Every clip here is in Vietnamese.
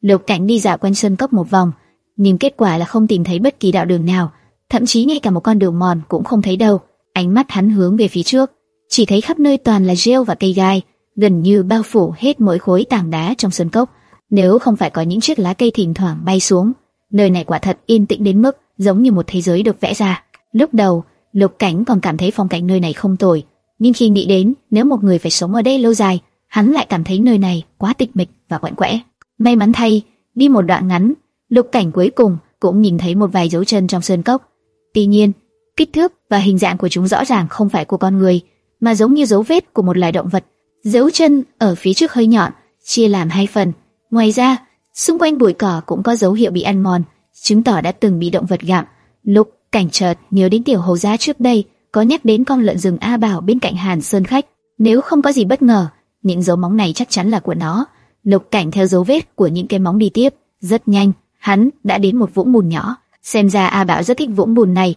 Lục Cảnh đi dạo quanh sân cốc một vòng, nhưng kết quả là không tìm thấy bất kỳ đạo đường nào, thậm chí ngay cả một con đường mòn cũng không thấy đâu. Ánh mắt hắn hướng về phía trước, chỉ thấy khắp nơi toàn là rêu và cây gai, gần như bao phủ hết mỗi khối tảng đá trong sân cốc. Nếu không phải có những chiếc lá cây thỉnh thoảng bay xuống, nơi này quả thật yên tĩnh đến mức giống như một thế giới được vẽ ra. Lúc đầu, Lục Cảnh còn cảm thấy phong cảnh nơi này không tồi, nhưng khi nghĩ đến nếu một người phải sống ở đây lâu dài, hắn lại cảm thấy nơi này quá tịch mịch và quạnh quẽ. May mắn thay, đi một đoạn ngắn, Lục Cảnh cuối cùng cũng nhìn thấy một vài dấu chân trong sơn cốc. Tuy nhiên, kích thước và hình dạng của chúng rõ ràng không phải của con người, mà giống như dấu vết của một loài động vật. Dấu chân ở phía trước hơi nhọn, chia làm hai phần. Ngoài ra, xung quanh bụi cỏ cũng có dấu hiệu bị ăn mòn, chứng tỏ đã từng bị động vật gặm. Lục Cảnh chợt nhớ đến tiểu hầu gia trước đây có nhắc đến con lợn rừng A Bảo bên cạnh Hàn Sơn khách. Nếu không có gì bất ngờ, những dấu móng này chắc chắn là của nó. Lục Cảnh theo dấu vết của những cái móng đi tiếp, rất nhanh, hắn đã đến một vũng bùn nhỏ. Xem ra A Bảo rất thích vũng bùn này.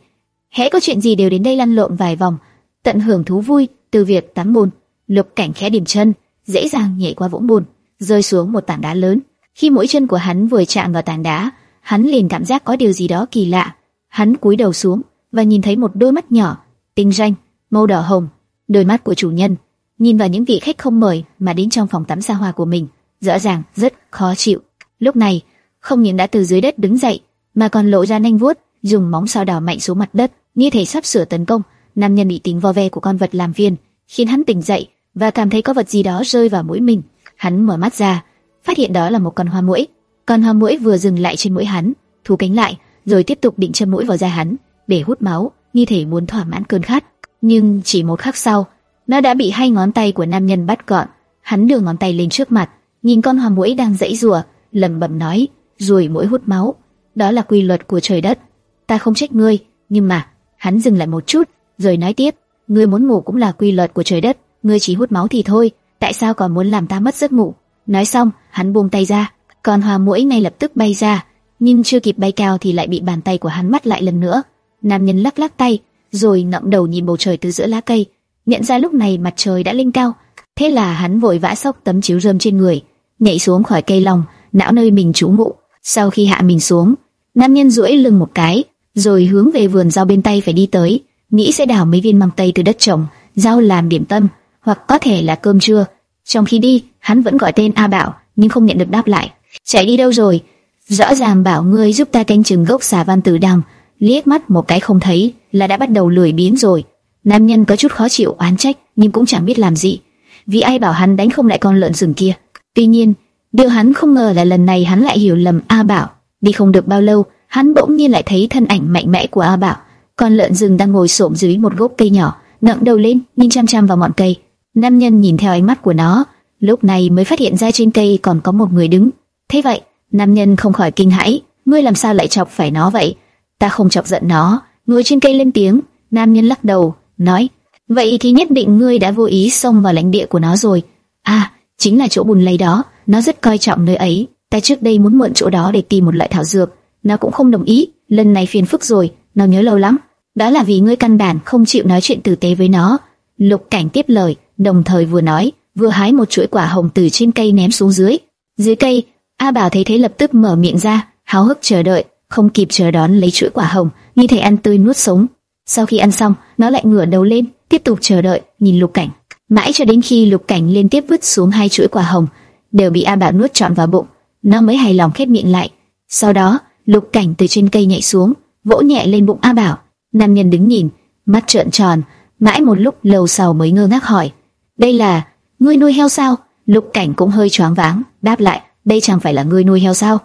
Hễ có chuyện gì đều đến đây lăn lộn vài vòng, tận hưởng thú vui từ việc tắm bùn. Lục Cảnh khẽ điểm chân, dễ dàng nhảy qua vũng bùn, rơi xuống một tảng đá lớn. Khi mỗi chân của hắn vừa chạm vào tảng đá, hắn liền cảm giác có điều gì đó kỳ lạ. Hắn cúi đầu xuống và nhìn thấy một đôi mắt nhỏ, tinh ranh, màu đỏ hồng, đôi mắt của chủ nhân nhìn vào những vị khách không mời mà đến trong phòng tắm xa hoa của mình, rõ ràng rất khó chịu. Lúc này, không những đã từ dưới đất đứng dậy, mà còn lộ ra nanh vuốt, dùng móng sao đào mạnh xuống mặt đất, như thể sắp sửa tấn công. Nam nhân bị tính vo ve của con vật làm phiền, khiến hắn tỉnh dậy và cảm thấy có vật gì đó rơi vào mũi mình. Hắn mở mắt ra, phát hiện đó là một con hoa muỗi. Con hoa muỗi vừa dừng lại trên mũi hắn, thu cánh lại, rồi tiếp tục định châm mũi vào da hắn để hút máu, như thể muốn thỏa mãn cơn khát. Nhưng chỉ một khắc sau, nó đã bị hai ngón tay của nam nhân bắt gọn. Hắn đưa ngón tay lên trước mặt, nhìn con hòa muỗi đang dãy rùa, lẩm bẩm nói, rồi mũi hút máu. Đó là quy luật của trời đất. Ta không trách ngươi, nhưng mà hắn dừng lại một chút, rồi nói tiếp, ngươi muốn ngủ cũng là quy luật của trời đất, ngươi chỉ hút máu thì thôi, tại sao còn muốn làm ta mất giấc ngủ? Nói xong, hắn buông tay ra, con hòa muỗi ngay lập tức bay ra, nhưng chưa kịp bay cao thì lại bị bàn tay của hắn bắt lại lần nữa. Nam nhân lắc lắc tay, rồi ngậm đầu nhìn bầu trời từ giữa lá cây, nhận ra lúc này mặt trời đã lên cao, thế là hắn vội vã xốc tấm chiếu rơm trên người, nhảy xuống khỏi cây lòng, não nơi mình trú ngụ. Sau khi hạ mình xuống, nam nhân duỗi lưng một cái, rồi hướng về vườn rau bên tay phải đi tới, nghĩ sẽ đào mấy viên măng tây từ đất trồng, rau làm điểm tâm, hoặc có thể là cơm trưa. Trong khi đi, hắn vẫn gọi tên A Bảo, nhưng không nhận được đáp lại. Chạy đi đâu rồi? Rõ ràng bảo ngươi giúp ta canh chừng gốc xà văn tử đằng, liếc mắt một cái không thấy là đã bắt đầu lười biếng rồi. Nam nhân có chút khó chịu oán trách, nhưng cũng chẳng biết làm gì, vì ai bảo hắn đánh không lại con lợn rừng kia. Tuy nhiên, điều hắn không ngờ là lần này hắn lại hiểu lầm A Bảo. Đi không được bao lâu, hắn bỗng nhiên lại thấy thân ảnh mạnh mẽ của A Bảo. Con lợn rừng đang ngồi xổm dưới một gốc cây nhỏ, ngẩng đầu lên, nhìn chăm chăm vào ngọn cây. Nam nhân nhìn theo ánh mắt của nó, lúc này mới phát hiện ra trên cây còn có một người đứng. Thế vậy, nam nhân không khỏi kinh hãi, ngươi làm sao lại chọc phải nó vậy? Ta không chọc giận nó. Người trên cây lên tiếng, nam nhân lắc đầu, nói, vậy thì nhất định ngươi đã vô ý xông vào lãnh địa của nó rồi. À, chính là chỗ bùn lầy đó, nó rất coi trọng nơi ấy. Ta trước đây muốn mượn chỗ đó để tìm một loại thảo dược, nó cũng không đồng ý. Lần này phiền phức rồi, nó nhớ lâu lắm. Đó là vì ngươi căn bản không chịu nói chuyện tử tế với nó. Lục Cảnh tiếp lời, đồng thời vừa nói, vừa hái một chuỗi quả hồng từ trên cây ném xuống dưới. Dưới cây, A Bảo thấy thế lập tức mở miệng ra, háo hức chờ đợi, không kịp chờ đón lấy chuỗi quả hồng, như thể ăn tươi nuốt sống. Sau khi ăn xong, nó lại ngửa đầu lên, tiếp tục chờ đợi, nhìn Lục Cảnh. Mãi cho đến khi Lục Cảnh liên tiếp vứt xuống hai chuỗi quả hồng, đều bị A Bảo nuốt trọn vào bụng, nó mới hài lòng khép miệng lại. Sau đó, Lục Cảnh từ trên cây nhảy xuống, vỗ nhẹ lên bụng A Bảo. Nam nhân đứng nhìn, mắt trợn tròn, mãi một lúc lâu sau mới ngơ ngác hỏi: "Đây là ngươi nuôi heo sao?" Lục Cảnh cũng hơi choáng váng, đáp lại: "Đây chẳng phải là ngươi nuôi heo sao?"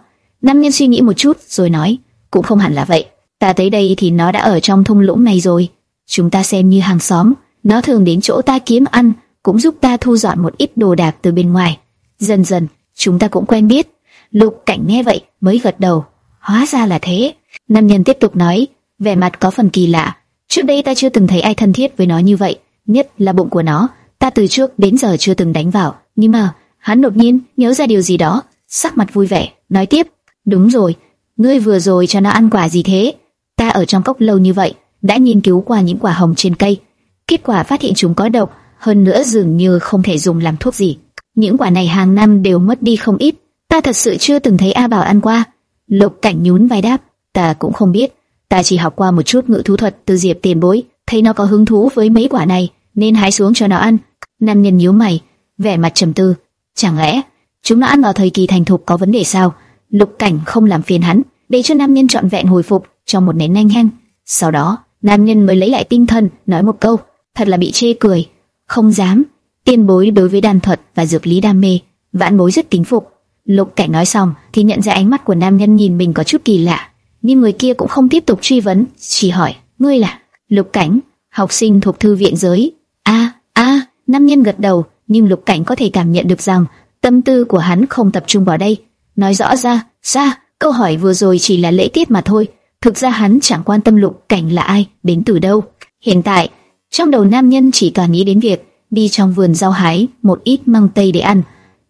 Nam nhân suy nghĩ một chút, rồi nói: "Cũng không hẳn là vậy." Ta tới đây thì nó đã ở trong thung lũng này rồi. Chúng ta xem như hàng xóm, nó thường đến chỗ ta kiếm ăn, cũng giúp ta thu dọn một ít đồ đạc từ bên ngoài. Dần dần, chúng ta cũng quen biết. Lục Cảnh nghe vậy mới gật đầu. Hóa ra là thế. Nam nhân tiếp tục nói, vẻ mặt có phần kỳ lạ. Trước đây ta chưa từng thấy ai thân thiết với nó như vậy, nhất là bụng của nó. Ta từ trước đến giờ chưa từng đánh vào, nhưng mà hắn đột nhiên nhớ ra điều gì đó, sắc mặt vui vẻ, nói tiếp, đúng rồi, ngươi vừa rồi cho nó ăn quả gì thế? Ta ở trong cốc lâu như vậy, đã nghiên cứu qua những quả hồng trên cây, kết quả phát hiện chúng có độc, hơn nữa dường như không thể dùng làm thuốc gì. Những quả này hàng năm đều mất đi không ít, Ta thật sự chưa từng thấy A Bảo ăn qua. Lục Cảnh nhún vai đáp, ta cũng không biết, ta chỉ học qua một chút ngữ thú thuật từ Diệp Tiền Bối, thấy nó có hứng thú với mấy quả này, nên hái xuống cho nó ăn. Nam nhân nhíu mày, vẻ mặt trầm tư, chẳng lẽ chúng nó ăn vào thời kỳ thành thục có vấn đề sao? Lục Cảnh không làm phiền hắn, để cho nam nhân trọn vẹn hồi phục trong một nén nhanh hăng. Sau đó, nam nhân mới lấy lại tinh thần, nói một câu, thật là bị chê cười, không dám. Tiên bối đối với đan thuật và dược lý đam mê, vãn bối rất kính phục. Lục Cảnh nói xong thì nhận ra ánh mắt của nam nhân nhìn mình có chút kỳ lạ, nhưng người kia cũng không tiếp tục truy vấn, chỉ hỏi: "Ngươi là?" Lục Cảnh, học sinh thuộc thư viện giới. A, a, nam nhân gật đầu, nhưng Lục Cảnh có thể cảm nhận được rằng tâm tư của hắn không tập trung vào đây. Nói rõ ra, ra, câu hỏi vừa rồi chỉ là lễ tiết mà thôi. Thực ra hắn chẳng quan tâm Lục Cảnh là ai, đến từ đâu. Hiện tại, trong đầu nam nhân chỉ cả nghĩ đến việc đi trong vườn rau hái một ít măng tây để ăn.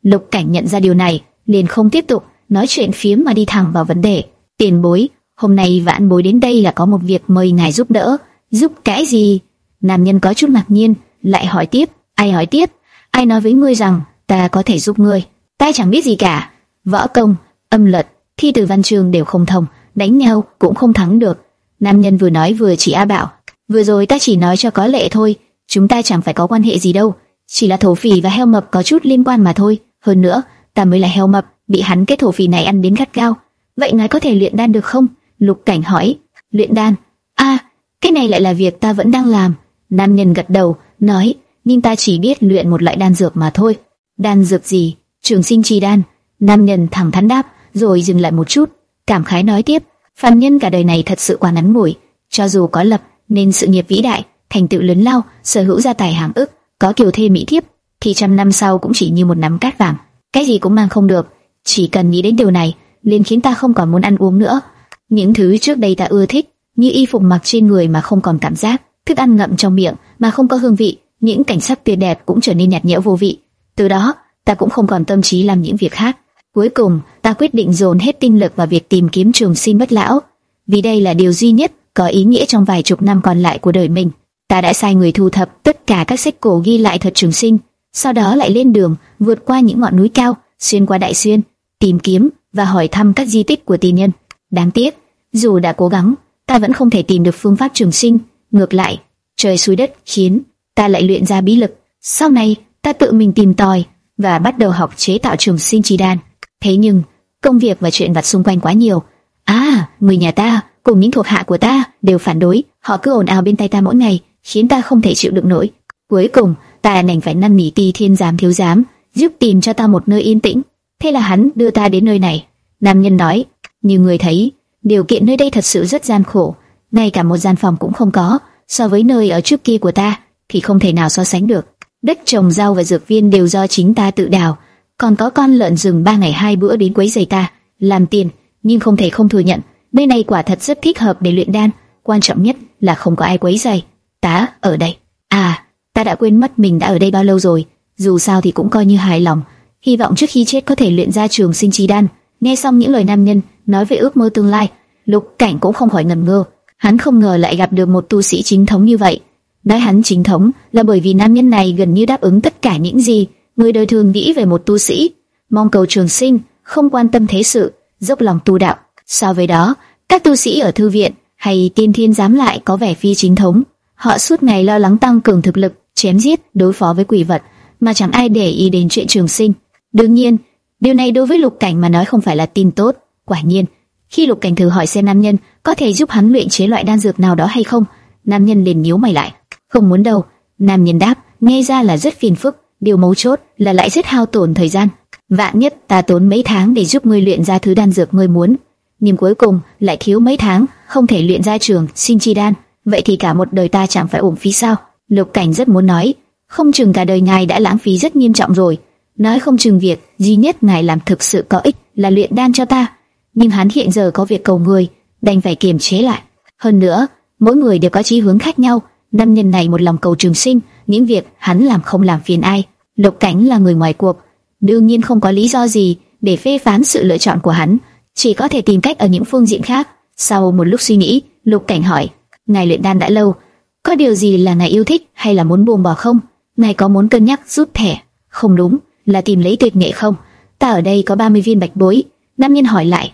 Lục Cảnh nhận ra điều này, liền không tiếp tục nói chuyện phiếm mà đi thẳng vào vấn đề. Tiền bối, hôm nay vãn bối đến đây là có một việc mời ngài giúp đỡ. Giúp cái gì? Nam nhân có chút ngạc nhiên, lại hỏi tiếp. Ai hỏi tiếp? Ai nói với ngươi rằng ta có thể giúp ngươi? Ta chẳng biết gì cả. Võ công, âm luật, thi từ văn trường đều không thông, đánh nhau cũng không thắng được. Nam nhân vừa nói vừa chỉ A Bảo. Vừa rồi ta chỉ nói cho có lệ thôi, chúng ta chẳng phải có quan hệ gì đâu, chỉ là thổ phỉ và heo mập có chút liên quan mà thôi. Hơn nữa, ta mới là heo mập, bị hắn cái thổ phỉ này ăn đến gắt gao. Vậy ngài có thể luyện đan được không? Lục Cảnh hỏi. Luyện đan? A, cái này lại là việc ta vẫn đang làm. Nam nhân gật đầu, nói, nhưng ta chỉ biết luyện một loại đan dược mà thôi. Đan dược gì? Trường sinh chi đan. Nam nhân thẳng thắn đáp, rồi dừng lại một chút, cảm khái nói tiếp, phàm nhân cả đời này thật sự quá ngắn ngủi, cho dù có lập nên sự nghiệp vĩ đại, thành tựu lớn lao, sở hữu gia tài hàng ức, có kiều thê mỹ thiếp, thì trăm năm sau cũng chỉ như một nắm cát vàng, cái gì cũng mang không được. Chỉ cần nghĩ đến điều này, liền khiến ta không còn muốn ăn uống nữa. Những thứ trước đây ta ưa thích, như y phục mặc trên người mà không còn cảm giác, thức ăn ngậm trong miệng mà không có hương vị, những cảnh sắc tuyệt đẹp cũng trở nên nhạt nhẽo vô vị. Từ đó, ta cũng không còn tâm trí làm những việc khác. Cuối cùng, ta quyết định dồn hết tinh lực vào việc tìm kiếm trường sinh bất lão, vì đây là điều duy nhất có ý nghĩa trong vài chục năm còn lại của đời mình. Ta đã sai người thu thập tất cả các sách cổ ghi lại thuật trường sinh, sau đó lại lên đường, vượt qua những ngọn núi cao, xuyên qua đại xuyên, tìm kiếm và hỏi thăm các di tích của tiên nhân. Đáng tiếc, dù đã cố gắng, ta vẫn không thể tìm được phương pháp trường sinh. Ngược lại, trời xui đất khiến ta lại luyện ra bí lực. Sau này, ta tự mình tìm tòi và bắt đầu học chế tạo trường sinh chi đan. Thế nhưng, công việc và chuyện vặt xung quanh quá nhiều. À, người nhà ta cùng những thuộc hạ của ta đều phản đối, họ cứ ồn ào bên tay ta mỗi ngày, khiến ta không thể chịu đựng nổi. Cuối cùng, ta đành phải năn nỉ Ti Thiên giám thiếu giám giúp tìm cho ta một nơi yên tĩnh. Thế là hắn đưa ta đến nơi này. Nam nhân nói, như người thấy, điều kiện nơi đây thật sự rất gian khổ, ngay cả một gian phòng cũng không có. So với nơi ở trước kia của ta, thì không thể nào so sánh được. Đất trồng rau và dược viên đều do chính ta tự đào, còn có con lợn rừng ba ngày hai bữa đến quấy giày ta, làm tiền, nhưng không thể không thừa nhận, nơi này quả thật rất thích hợp để luyện đan. Quan trọng nhất là không có ai quấy giày. tá, ở đây. À, ta đã quên mất mình đã ở đây bao lâu rồi. Dù sao thì cũng coi như hài lòng. Hy vọng trước khi chết có thể luyện ra trường sinh chi đan. Nghe xong những lời nam nhân nói về ước mơ tương lai, Lục Cảnh cũng không khỏi ngẩn ngơ. Hắn không ngờ lại gặp được một tu sĩ chính thống như vậy. Nói hắn chính thống là bởi vì nam nhân này gần như đáp ứng tất cả những gì người đời thường nghĩ về một tu sĩ, mong cầu trường sinh, không quan tâm thế sự, dốc lòng tu đạo. So với đó, các tu sĩ ở thư viện hay tiên thiên giám lại có vẻ phi chính thống. Họ suốt ngày lo lắng tăng cường thực lực, chém giết, đối phó với quỷ vật, mà chẳng ai để ý đến chuyện trường sinh. Đương nhiên, điều này đối với Lục Cảnh mà nói không phải là tin tốt. Quả nhiên, khi Lục Cảnh thử hỏi xem nam nhân có thể giúp hắn luyện chế loại đan dược nào đó hay không, nam nhân liền nhíu mày lại. Không muốn đâu. Nam nhân đáp, nghe ra là rất phiền phức, điều mấu chốt là lại rất hao tổn thời gian. Vạn nhất ta tốn mấy tháng để giúp ngươi luyện ra thứ đan dược ngươi muốn, nhưng cuối cùng lại thiếu mấy tháng, không thể luyện ra trường sinh chi đan, vậy thì cả một đời ta chẳng phải uổng phí sao? Lục Cảnh rất muốn nói, không chừng cả đời ngài đã lãng phí rất nghiêm trọng rồi. Nói không chừng việc duy nhất ngài làm thực sự có ích là luyện đan cho ta, nhưng hắn hiện giờ có việc cầu người, đành phải kiềm chế lại. Hơn nữa, mỗi người đều có chí hướng khác nhau, năm nhân này một lòng cầu trường sinh, những việc hắn làm không làm phiền ai. Lục Cảnh là người ngoài cuộc, đương nhiên không có lý do gì để phê phán sự lựa chọn của hắn, chỉ có thể tìm cách ở những phương diện khác. Sau một lúc suy nghĩ, Lục Cảnh hỏi: "Ngài luyện đan đã lâu, có điều gì là ngài yêu thích hay là muốn buông bỏ không? Ngài có muốn cân nhắc rút thẻ? Không đúng, là tìm lấy tuyệt nghệ không? ta ở đây có 30 viên bạch bối. Nam nhân hỏi lại,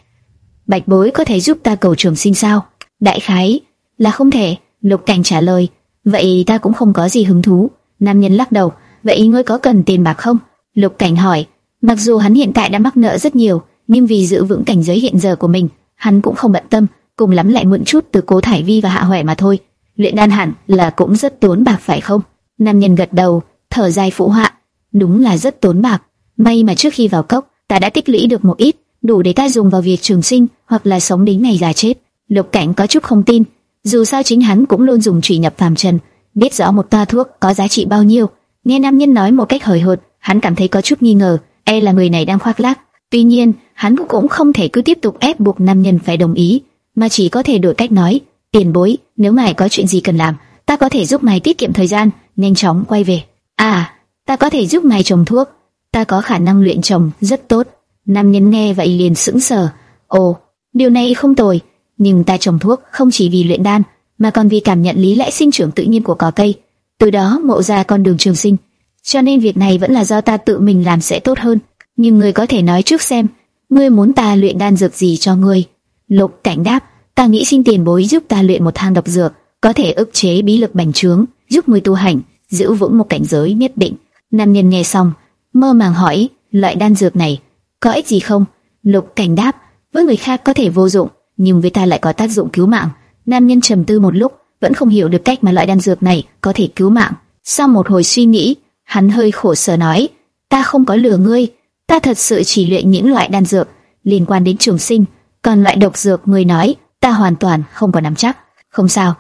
bạch bối có thể giúp ta cầu trường sinh sao? Đại khái là không thể. Lục Cảnh trả lời, vậy ta cũng không có gì hứng thú. Nam nhân lắc đầu, vậy ngươi có cần tiền bạc không? Lục Cảnh hỏi, mặc dù hắn hiện tại đã mắc nợ rất nhiều, nhưng vì giữ vững cảnh giới hiện giờ của mình, hắn cũng không bận tâm, cùng lắm lại mượn chút từ Cố Thải Vi và Hạ Hoè mà thôi. Luyện đan hẳn là cũng rất tốn bạc phải không? Nam nhân gật đầu, thở dài phụ họa, đúng là rất tốn bạc. May mà trước khi vào cốc, ta đã tích lũy được một ít, đủ để ta dùng vào việc trường sinh hoặc là sống đến ngày già chết. Lục Cảnh có chút không tin, dù sao chính hắn cũng luôn dùng trụy nhập phàm trần, biết rõ một toa thuốc có giá trị bao nhiêu. Nghe nam nhân nói một cách hời hợt, hắn cảm thấy có chút nghi ngờ, e là người này đang khoác lác. Tuy nhiên, hắn cũng không thể cứ tiếp tục ép buộc nam nhân phải đồng ý, mà chỉ có thể đổi cách nói, tiền bối, nếu mày có chuyện gì cần làm, ta có thể giúp mày tiết kiệm thời gian, nhanh chóng quay về. À, ta có thể giúp mày trồng thuốc, ta có khả năng luyện trồng rất tốt. Nam nhân nghe vậy liền sững sờ. Ồ, điều này không tồi, nhưng ta trồng thuốc không chỉ vì luyện đan, mà còn vì cảm nhận lý lẽ sinh trưởng tự nhiên của cỏ cây, từ đó mộ ra con đường trường sinh. Cho nên việc này vẫn là do ta tự mình làm sẽ tốt hơn. Nhưng ngươi có thể nói trước xem, ngươi muốn ta luyện đan dược gì cho ngươi? Lục Cảnh đáp, ta nghĩ xin tiền bối giúp ta luyện một thang độc dược, có thể ức chế bí lực bành trướng, giúp ngươi tu hành, giữ vững một cảnh giới nhất định. Nam nhân nghe xong, mơ màng hỏi, loại đan dược này có ích gì không? Lục Cảnh đáp, với người khác có thể vô dụng, nhưng với ta lại có tác dụng cứu mạng. Nam nhân trầm tư một lúc, vẫn không hiểu được cách mà loại đan dược này có thể cứu mạng. Sau một hồi suy nghĩ, hắn hơi khổ sở nói, ta không có lừa ngươi, ta thật sự chỉ luyện những loại đan dược liên quan đến trường sinh, còn loại độc dược ngươi nói, ta hoàn toàn không có nắm chắc. Không sao,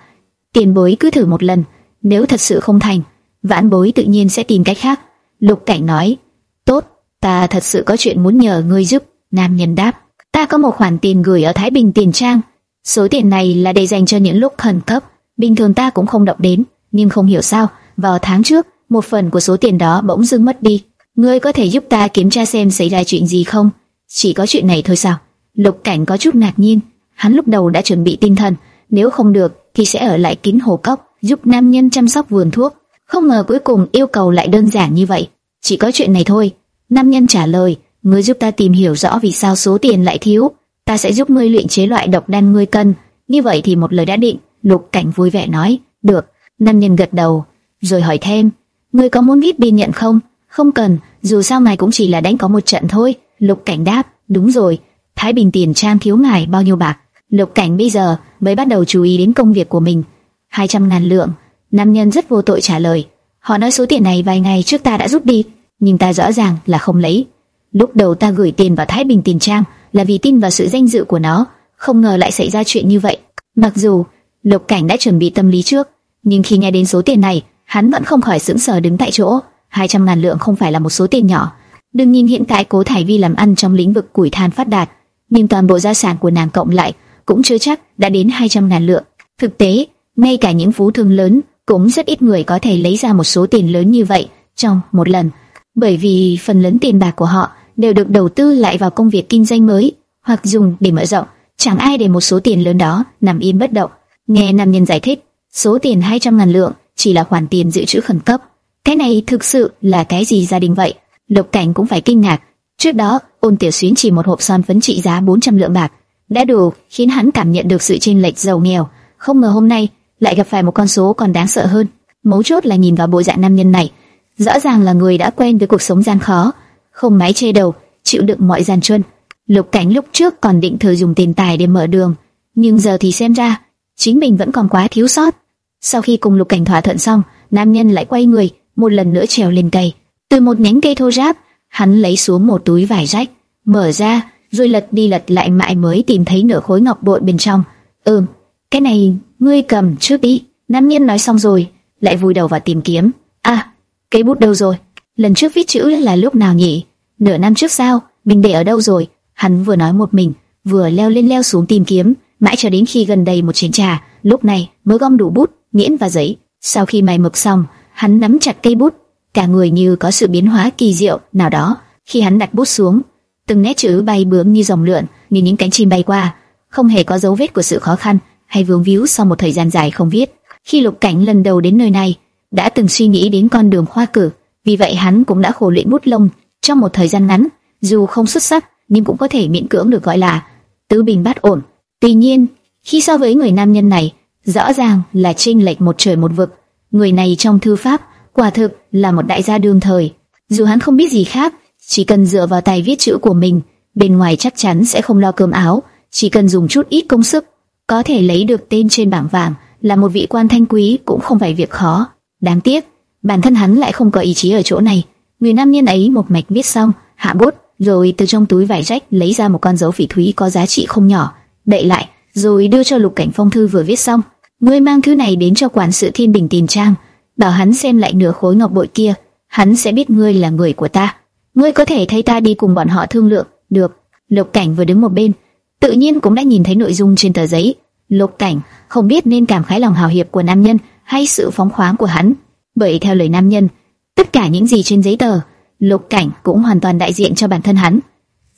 tiền bối cứ thử một lần, nếu thật sự không thành, vãn bối tự nhiên sẽ tìm cách khác. Lục Cảnh nói, tốt, ta thật sự có chuyện muốn nhờ ngươi giúp. Nam nhân đáp, ta có một khoản tiền gửi ở Thái Bình Tiền Trang, số tiền này là để dành cho những lúc khẩn cấp, bình thường ta cũng không động đến, nhưng không hiểu sao, vào tháng trước, một phần của số tiền đó bỗng dưng mất đi. Ngươi có thể giúp ta kiểm tra xem xảy ra chuyện gì không? Chỉ có chuyện này thôi sao? Lục Cảnh có chút ngạc nhiên, hắn lúc đầu đã chuẩn bị tinh thần, nếu không được thì sẽ ở lại kín hồ cốc, giúp nam nhân chăm sóc vườn thuốc. Không ngờ cuối cùng yêu cầu lại đơn giản như vậy. Chỉ có chuyện này thôi. Nam nhân trả lời, ngươi giúp ta tìm hiểu rõ vì sao số tiền lại thiếu, ta sẽ giúp ngươi luyện chế loại độc đan ngươi cần. Như vậy thì một lời đã định. Lục Cảnh vui vẻ nói, được. Nam nhân gật đầu, rồi hỏi thêm, ngươi có muốn viết biên nhận không? Không cần, dù sao ngài cũng chỉ là đánh có một trận thôi. Lục Cảnh đáp, đúng rồi, Thái Bình tiền trang thiếu ngài bao nhiêu bạc? Lục Cảnh bây giờ mới bắt đầu chú ý đến công việc của mình. 200 ngàn lượng. Nam nhân rất vô tội trả lời. Họ nói số tiền này vài ngày trước ta đã rút đi, nhưng ta rõ ràng là không lấy. Lúc đầu ta gửi tiền vào Thái Bình tiền trang là vì tin vào sự danh dự của nó, không ngờ lại xảy ra chuyện như vậy. Mặc dù Lục Cảnh đã chuẩn bị tâm lý trước, nhưng khi nghe đến số tiền này, hắn vẫn không khỏi sững sờ đứng tại chỗ. 200 ngàn lượng không phải là một số tiền nhỏ. Đừng nhìn hiện tại Cố Thải Vi làm ăn trong lĩnh vực củi than phát đạt, nhưng toàn bộ gia sản của nàng cộng lại cũng chưa chắc đã đến 200 ngàn lượng. Thực tế, ngay cả những phú thương lớn cũng rất ít người có thể lấy ra một số tiền lớn như vậy trong một lần, bởi vì phần lớn tiền bạc của họ đều được đầu tư lại vào công việc kinh doanh mới hoặc dùng để mở rộng, chẳng ai để một số tiền lớn đó nằm yên bất động. Nghe nam nhân giải thích, số tiền 200 ngàn lượng chỉ là khoản tiền dự trữ khẩn cấp. Cái này thực sự là cái gì gia đình vậy? Lục Cảnh cũng phải kinh ngạc. Trước đó, Ôn Tiểu Xuyến chỉ một hộp son phấn trị giá 400 lượng bạc, đã đủ khiến hắn cảm nhận được sự chênh lệch giàu nghèo. Không ngờ hôm nay lại gặp phải một con số còn đáng sợ hơn. Mấu chốt là nhìn vào bộ dạng nam nhân này, rõ ràng là người đã quen với cuộc sống gian khó, không mái che đầu, chịu đựng mọi gian truân. Lục Cảnh lúc trước còn định thử dùng tiền tài để mở đường, nhưng giờ thì xem ra chính mình vẫn còn quá thiếu sót. Sau khi cùng Lục Cảnh thỏa thuận xong, nam nhân lại quay người, một lần nữa trèo lên cây. Từ một nhánh cây thô ráp, hắn lấy xuống một túi vải rách, mở ra, rồi lật đi lật lại mãi mới tìm thấy nửa khối ngọc bội bên trong. Ừm, cái này ngươi cầm trước đi. Nam nhân nói xong rồi, lại vùi đầu vào tìm kiếm. À, cây bút đâu rồi? Lần trước viết chữ là lúc nào nhỉ? Nửa năm trước sao? Mình để ở đâu rồi? Hắn vừa nói một mình, vừa leo lên leo xuống tìm kiếm, mãi cho đến khi gần đầy một chén trà, lúc này mới gom đủ bút, nghiễn và giấy. Sau khi mài mực xong, hắn nắm chặt cây bút, cả người như có sự biến hóa kỳ diệu nào đó. Khi hắn đặt bút xuống, từng nét chữ bay bướm như dòng lượn, như những cánh chim bay qua, không hề có dấu vết của sự khó khăn hay vướng víu sau một thời gian dài không viết. Khi Lục Cảnh lần đầu đến nơi này, đã từng suy nghĩ đến con đường khoa cử, vì vậy hắn cũng đã khổ luyện bút lông trong một thời gian ngắn, dù không xuất sắc nhưng cũng có thể miễn cưỡng được gọi là tứ bình bát ổn. Tuy nhiên, khi so với người nam nhân này, rõ ràng là chênh lệch một trời một vực. Người này trong thư pháp quả thực là một đại gia đương thời. Dù hắn không biết gì khác, chỉ cần dựa vào tài viết chữ của mình, bên ngoài chắc chắn sẽ không lo cơm áo, chỉ cần dùng chút ít công sức, có thể lấy được tên trên bảng vàng, là một vị quan thanh quý cũng không phải việc khó. Đáng tiếc, bản thân hắn lại không có ý chí ở chỗ này. Người nam niên ấy một mạch viết xong, hạ bút, rồi từ trong túi vải rách lấy ra một con dấu phỉ thúy có giá trị không nhỏ, đậy lại, rồi đưa cho Lục Cảnh Phong thư vừa viết xong. Ngươi mang thứ này đến cho quản sự Thiên Bình tìm Trang, bảo hắn xem lại nửa khối ngọc bội kia, hắn sẽ biết ngươi là người của ta. Ngươi có thể thay ta đi cùng bọn họ thương lượng, được. Lục Cảnh vừa đứng một bên, tự nhiên cũng đã nhìn thấy nội dung trên tờ giấy. Lục Cảnh không biết nên cảm khái lòng hào hiệp của nam nhân hay sự phóng khoáng của hắn, bởi theo lời nam nhân, tất cả những gì trên giấy tờ, Lục Cảnh cũng hoàn toàn đại diện cho bản thân hắn.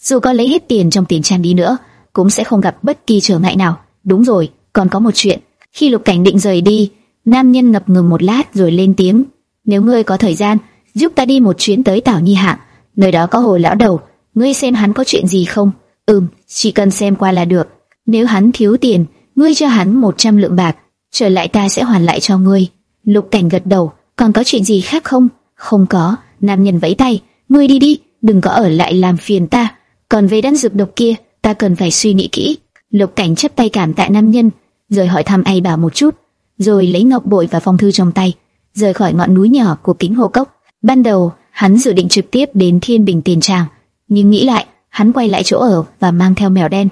Dù có lấy hết tiền trong tiền trang đi nữa, cũng sẽ không gặp bất kỳ trở ngại nào. Đúng rồi, còn có một chuyện. Khi Lục Cảnh định rời đi, nam nhân ngập ngừng một lát rồi lên tiếng: "Nếu ngươi có thời gian, giúp ta đi một chuyến tới Tảo Nhi Hạng, nơi đó có hồ lão đầu, ngươi xem hắn có chuyện gì không?" "Ừm, chỉ cần xem qua là được. Nếu hắn thiếu tiền, ngươi cho hắn 100 lượng bạc, trở lại ta sẽ hoàn lại cho ngươi." Lục Cảnh gật đầu, "Còn có chuyện gì khác không?" "Không có." Nam nhân vẫy tay, "Ngươi đi đi, đừng có ở lại làm phiền ta. Còn về đan dược độc kia, ta cần phải suy nghĩ kỹ." Lục Cảnh chấp tay cảm tạ nam nhân, rồi hỏi thăm ai bảo một chút, rồi lấy ngọc bội và phong thư trong tay, rời khỏi ngọn núi nhỏ của kính hồ cốc. Ban đầu, hắn dự định trực tiếp đến Thiên Bình Tiền Tràng, nhưng nghĩ lại, hắn quay lại chỗ ở và mang theo mèo đen.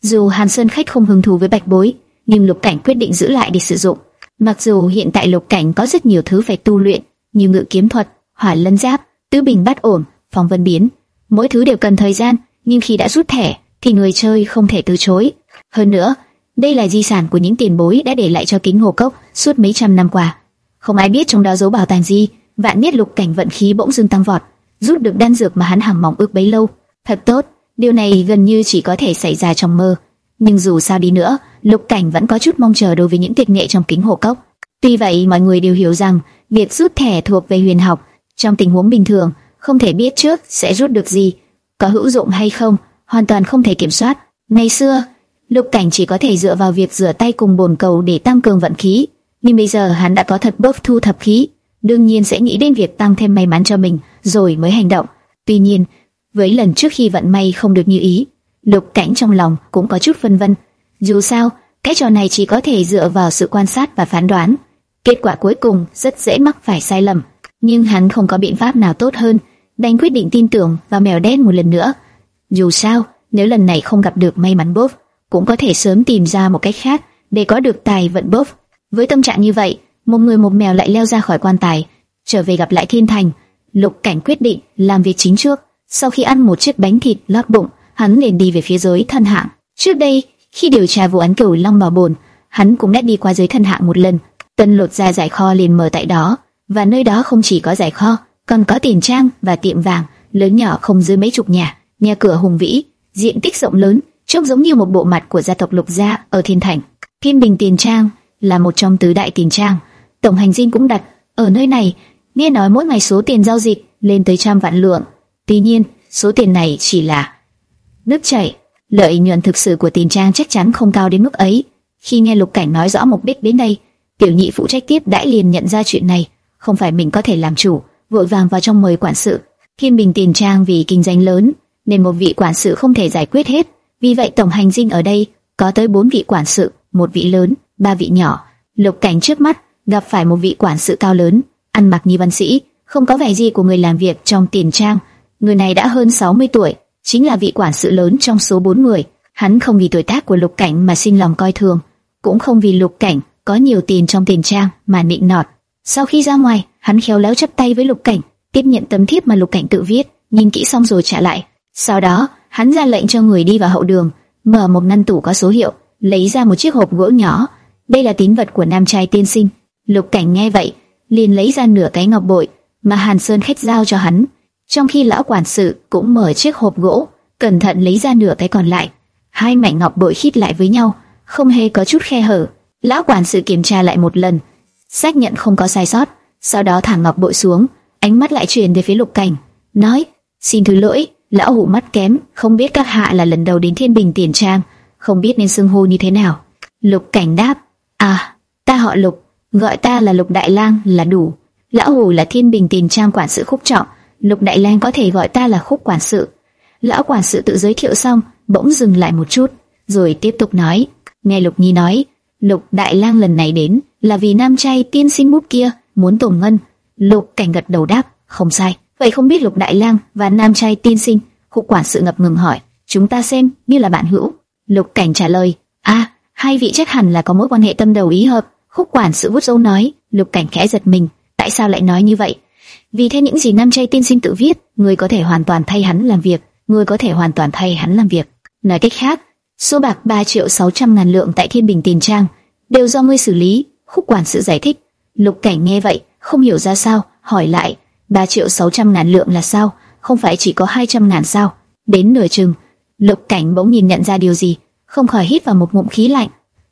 Dù Hàn Sơn khách không hứng thú với bạch bối, nhưng Lục Cảnh quyết định giữ lại để sử dụng. Mặc dù hiện tại Lục Cảnh có rất nhiều thứ phải tu luyện, như ngự kiếm thuật, hỏa lân giáp, tứ bình bát ổn, phong vân biến, mỗi thứ đều cần thời gian, nhưng khi đã rút thẻ, thì người chơi không thể từ chối. Hơn nữa, đây là di sản của những tiền bối đã để lại cho kính hồ cốc suốt mấy trăm năm qua. Không ai biết trong đó giấu bảo tàng gì, vạn niết lục cảnh vận khí bỗng dưng tăng vọt, rút được đan dược mà hắn hằng mong ước bấy lâu. Thật tốt, điều này gần như chỉ có thể xảy ra trong mơ. Nhưng dù sao đi nữa, lục cảnh vẫn có chút mong chờ đối với những tuyệt nghệ trong kính hồ cốc. Tuy vậy, mọi người đều hiểu rằng việc rút thẻ thuộc về huyền học, trong tình huống bình thường không thể biết trước sẽ rút được gì, có hữu dụng hay không, hoàn toàn không thể kiểm soát. Ngày xưa, Lục Cảnh chỉ có thể dựa vào việc rửa tay cùng bồn cầu để tăng cường vận khí, nhưng bây giờ hắn đã có thật buff thu thập khí, đương nhiên sẽ nghĩ đến việc tăng thêm may mắn cho mình, rồi mới hành động. Tuy nhiên, với lần trước khi vận may không được như ý, Lục Cảnh trong lòng cũng có chút phân vân. Dù sao, cái trò này chỉ có thể dựa vào sự quan sát và phán đoán. Kết quả cuối cùng rất dễ mắc phải sai lầm, nhưng hắn không có biện pháp nào tốt hơn, đành quyết định tin tưởng vào mèo đen một lần nữa. Dù sao, nếu lần này không gặp được may mắn buff, cũng có thể sớm tìm ra một cách khác để có được tài vận bốc Với tâm trạng như vậy, một người một mèo lại leo ra khỏi quan tài, trở về gặp lại Thiên Thành. Lục Cảnh quyết định làm việc chính trước. Sau khi ăn một chiếc bánh thịt lót bụng, hắn liền đi về phía giới thân hạng. Trước đây, khi điều tra vụ án cửu long bảo bồn, hắn cũng đã đi qua giới thân hạng một lần. Tân lột ra giải kho liền mở tại đó, và nơi đó không chỉ có giải kho, còn có tiền trang và tiệm vàng lớn nhỏ không dưới mấy chục nhà, nhà cửa hùng vĩ, diện tích rộng lớn, trông giống như một bộ mặt của gia tộc Lục gia ở Thiên Thành. Thiên Bình Tiền Trang là một trong tứ đại tiền trang, tổng hành dinh cũng đặt ở nơi này. Nghe nói mỗi ngày số tiền giao dịch lên tới trăm vạn lượng. Tuy nhiên, số tiền này chỉ là nước chảy, lợi nhuận thực sự của tiền trang chắc chắn không cao đến mức ấy. Khi nghe Lục Cảnh nói rõ mục đích đến đây, tiểu nhị phụ trách tiếp đã liền nhận ra chuyện này, không phải mình có thể làm chủ, vội vàng vào trong mời quản sự. Thiên Bình Tiền Trang vì kinh doanh lớn, nên một vị quản sự không thể giải quyết hết vì vậy tổng hành dinh ở đây có tới bốn vị quản sự, một vị lớn, ba vị nhỏ. Lục Cảnh trước mắt gặp phải một vị quản sự cao lớn, ăn mặc như văn sĩ, không có vẻ gì của người làm việc trong tiền trang. Người này đã hơn 60 tuổi, chính là vị quản sự lớn trong số bốn người. Hắn không vì tuổi tác của Lục Cảnh mà sinh lòng coi thường, cũng không vì Lục Cảnh có nhiều tiền trong tiền trang mà nịnh nọt. Sau khi ra ngoài, hắn khéo léo chắp tay với Lục Cảnh, tiếp nhận tấm thiếp mà Lục Cảnh tự viết, nhìn kỹ xong rồi trả lại. Sau đó, hắn ra lệnh cho người đi vào hậu đường, mở một ngăn tủ có số hiệu, lấy ra một chiếc hộp gỗ nhỏ. Đây là tín vật của nam trai tiên sinh. Lục Cảnh nghe vậy, liền lấy ra nửa cái ngọc bội mà Hàn Sơn khách giao cho hắn, trong khi lão quản sự cũng mở chiếc hộp gỗ, cẩn thận lấy ra nửa cái còn lại. Hai mảnh ngọc bội khít lại với nhau, không hề có chút khe hở. Lão quản sự kiểm tra lại một lần, xác nhận không có sai sót, sau đó thả ngọc bội xuống, ánh mắt lại chuyển về phía Lục Cảnh, nói: "Xin thứ lỗi, Lão hủ mắt kém, không biết các hạ là lần đầu đến Thiên Bình Tiền Trang, không biết nên xưng hô như thế nào. Lục Cảnh đáp, à, ta họ Lục, gọi ta là Lục Đại Lang là đủ. Lão hủ là Thiên Bình Tiền Trang quản sự Khúc Trọng, Lục Đại Lang có thể gọi ta là Khúc quản sự. Lão quản sự tự giới thiệu xong, bỗng dừng lại một chút, rồi tiếp tục nói. Nghe Lục Nhi nói, Lục Đại Lang lần này đến là vì nam trai tiên sinh bút kia muốn tổn ngân. Lục Cảnh gật đầu đáp, không sai. Vậy không biết Lục Đại Lang và nam trai tiên sinh, Khúc quản sự ngập ngừng hỏi, chúng ta xem như là bạn hữu. Lục Cảnh trả lời, a, hai vị chắc hẳn là có mối quan hệ tâm đầu ý hợp. Khúc quản sự vuốt râu nói, Lục Cảnh khẽ giật mình, tại sao lại nói như vậy? Vì theo những gì nam trai tiên sinh tự viết, người có thể hoàn toàn thay hắn làm việc, người có thể hoàn toàn thay hắn làm việc. Nói cách khác, số bạc 3 triệu 600 ngàn lượng tại Thiên Bình Tiền Trang đều do ngươi xử lý. Khúc quản sự giải thích. Lục Cảnh nghe vậy, không hiểu ra sao, hỏi lại, 3 triệu 600 ngàn lượng là sao? Không phải chỉ có 200 ngàn sao? Đến nửa chừng, Lục Cảnh bỗng nhìn nhận ra điều gì, không khỏi hít vào một ngụm khí lạnh.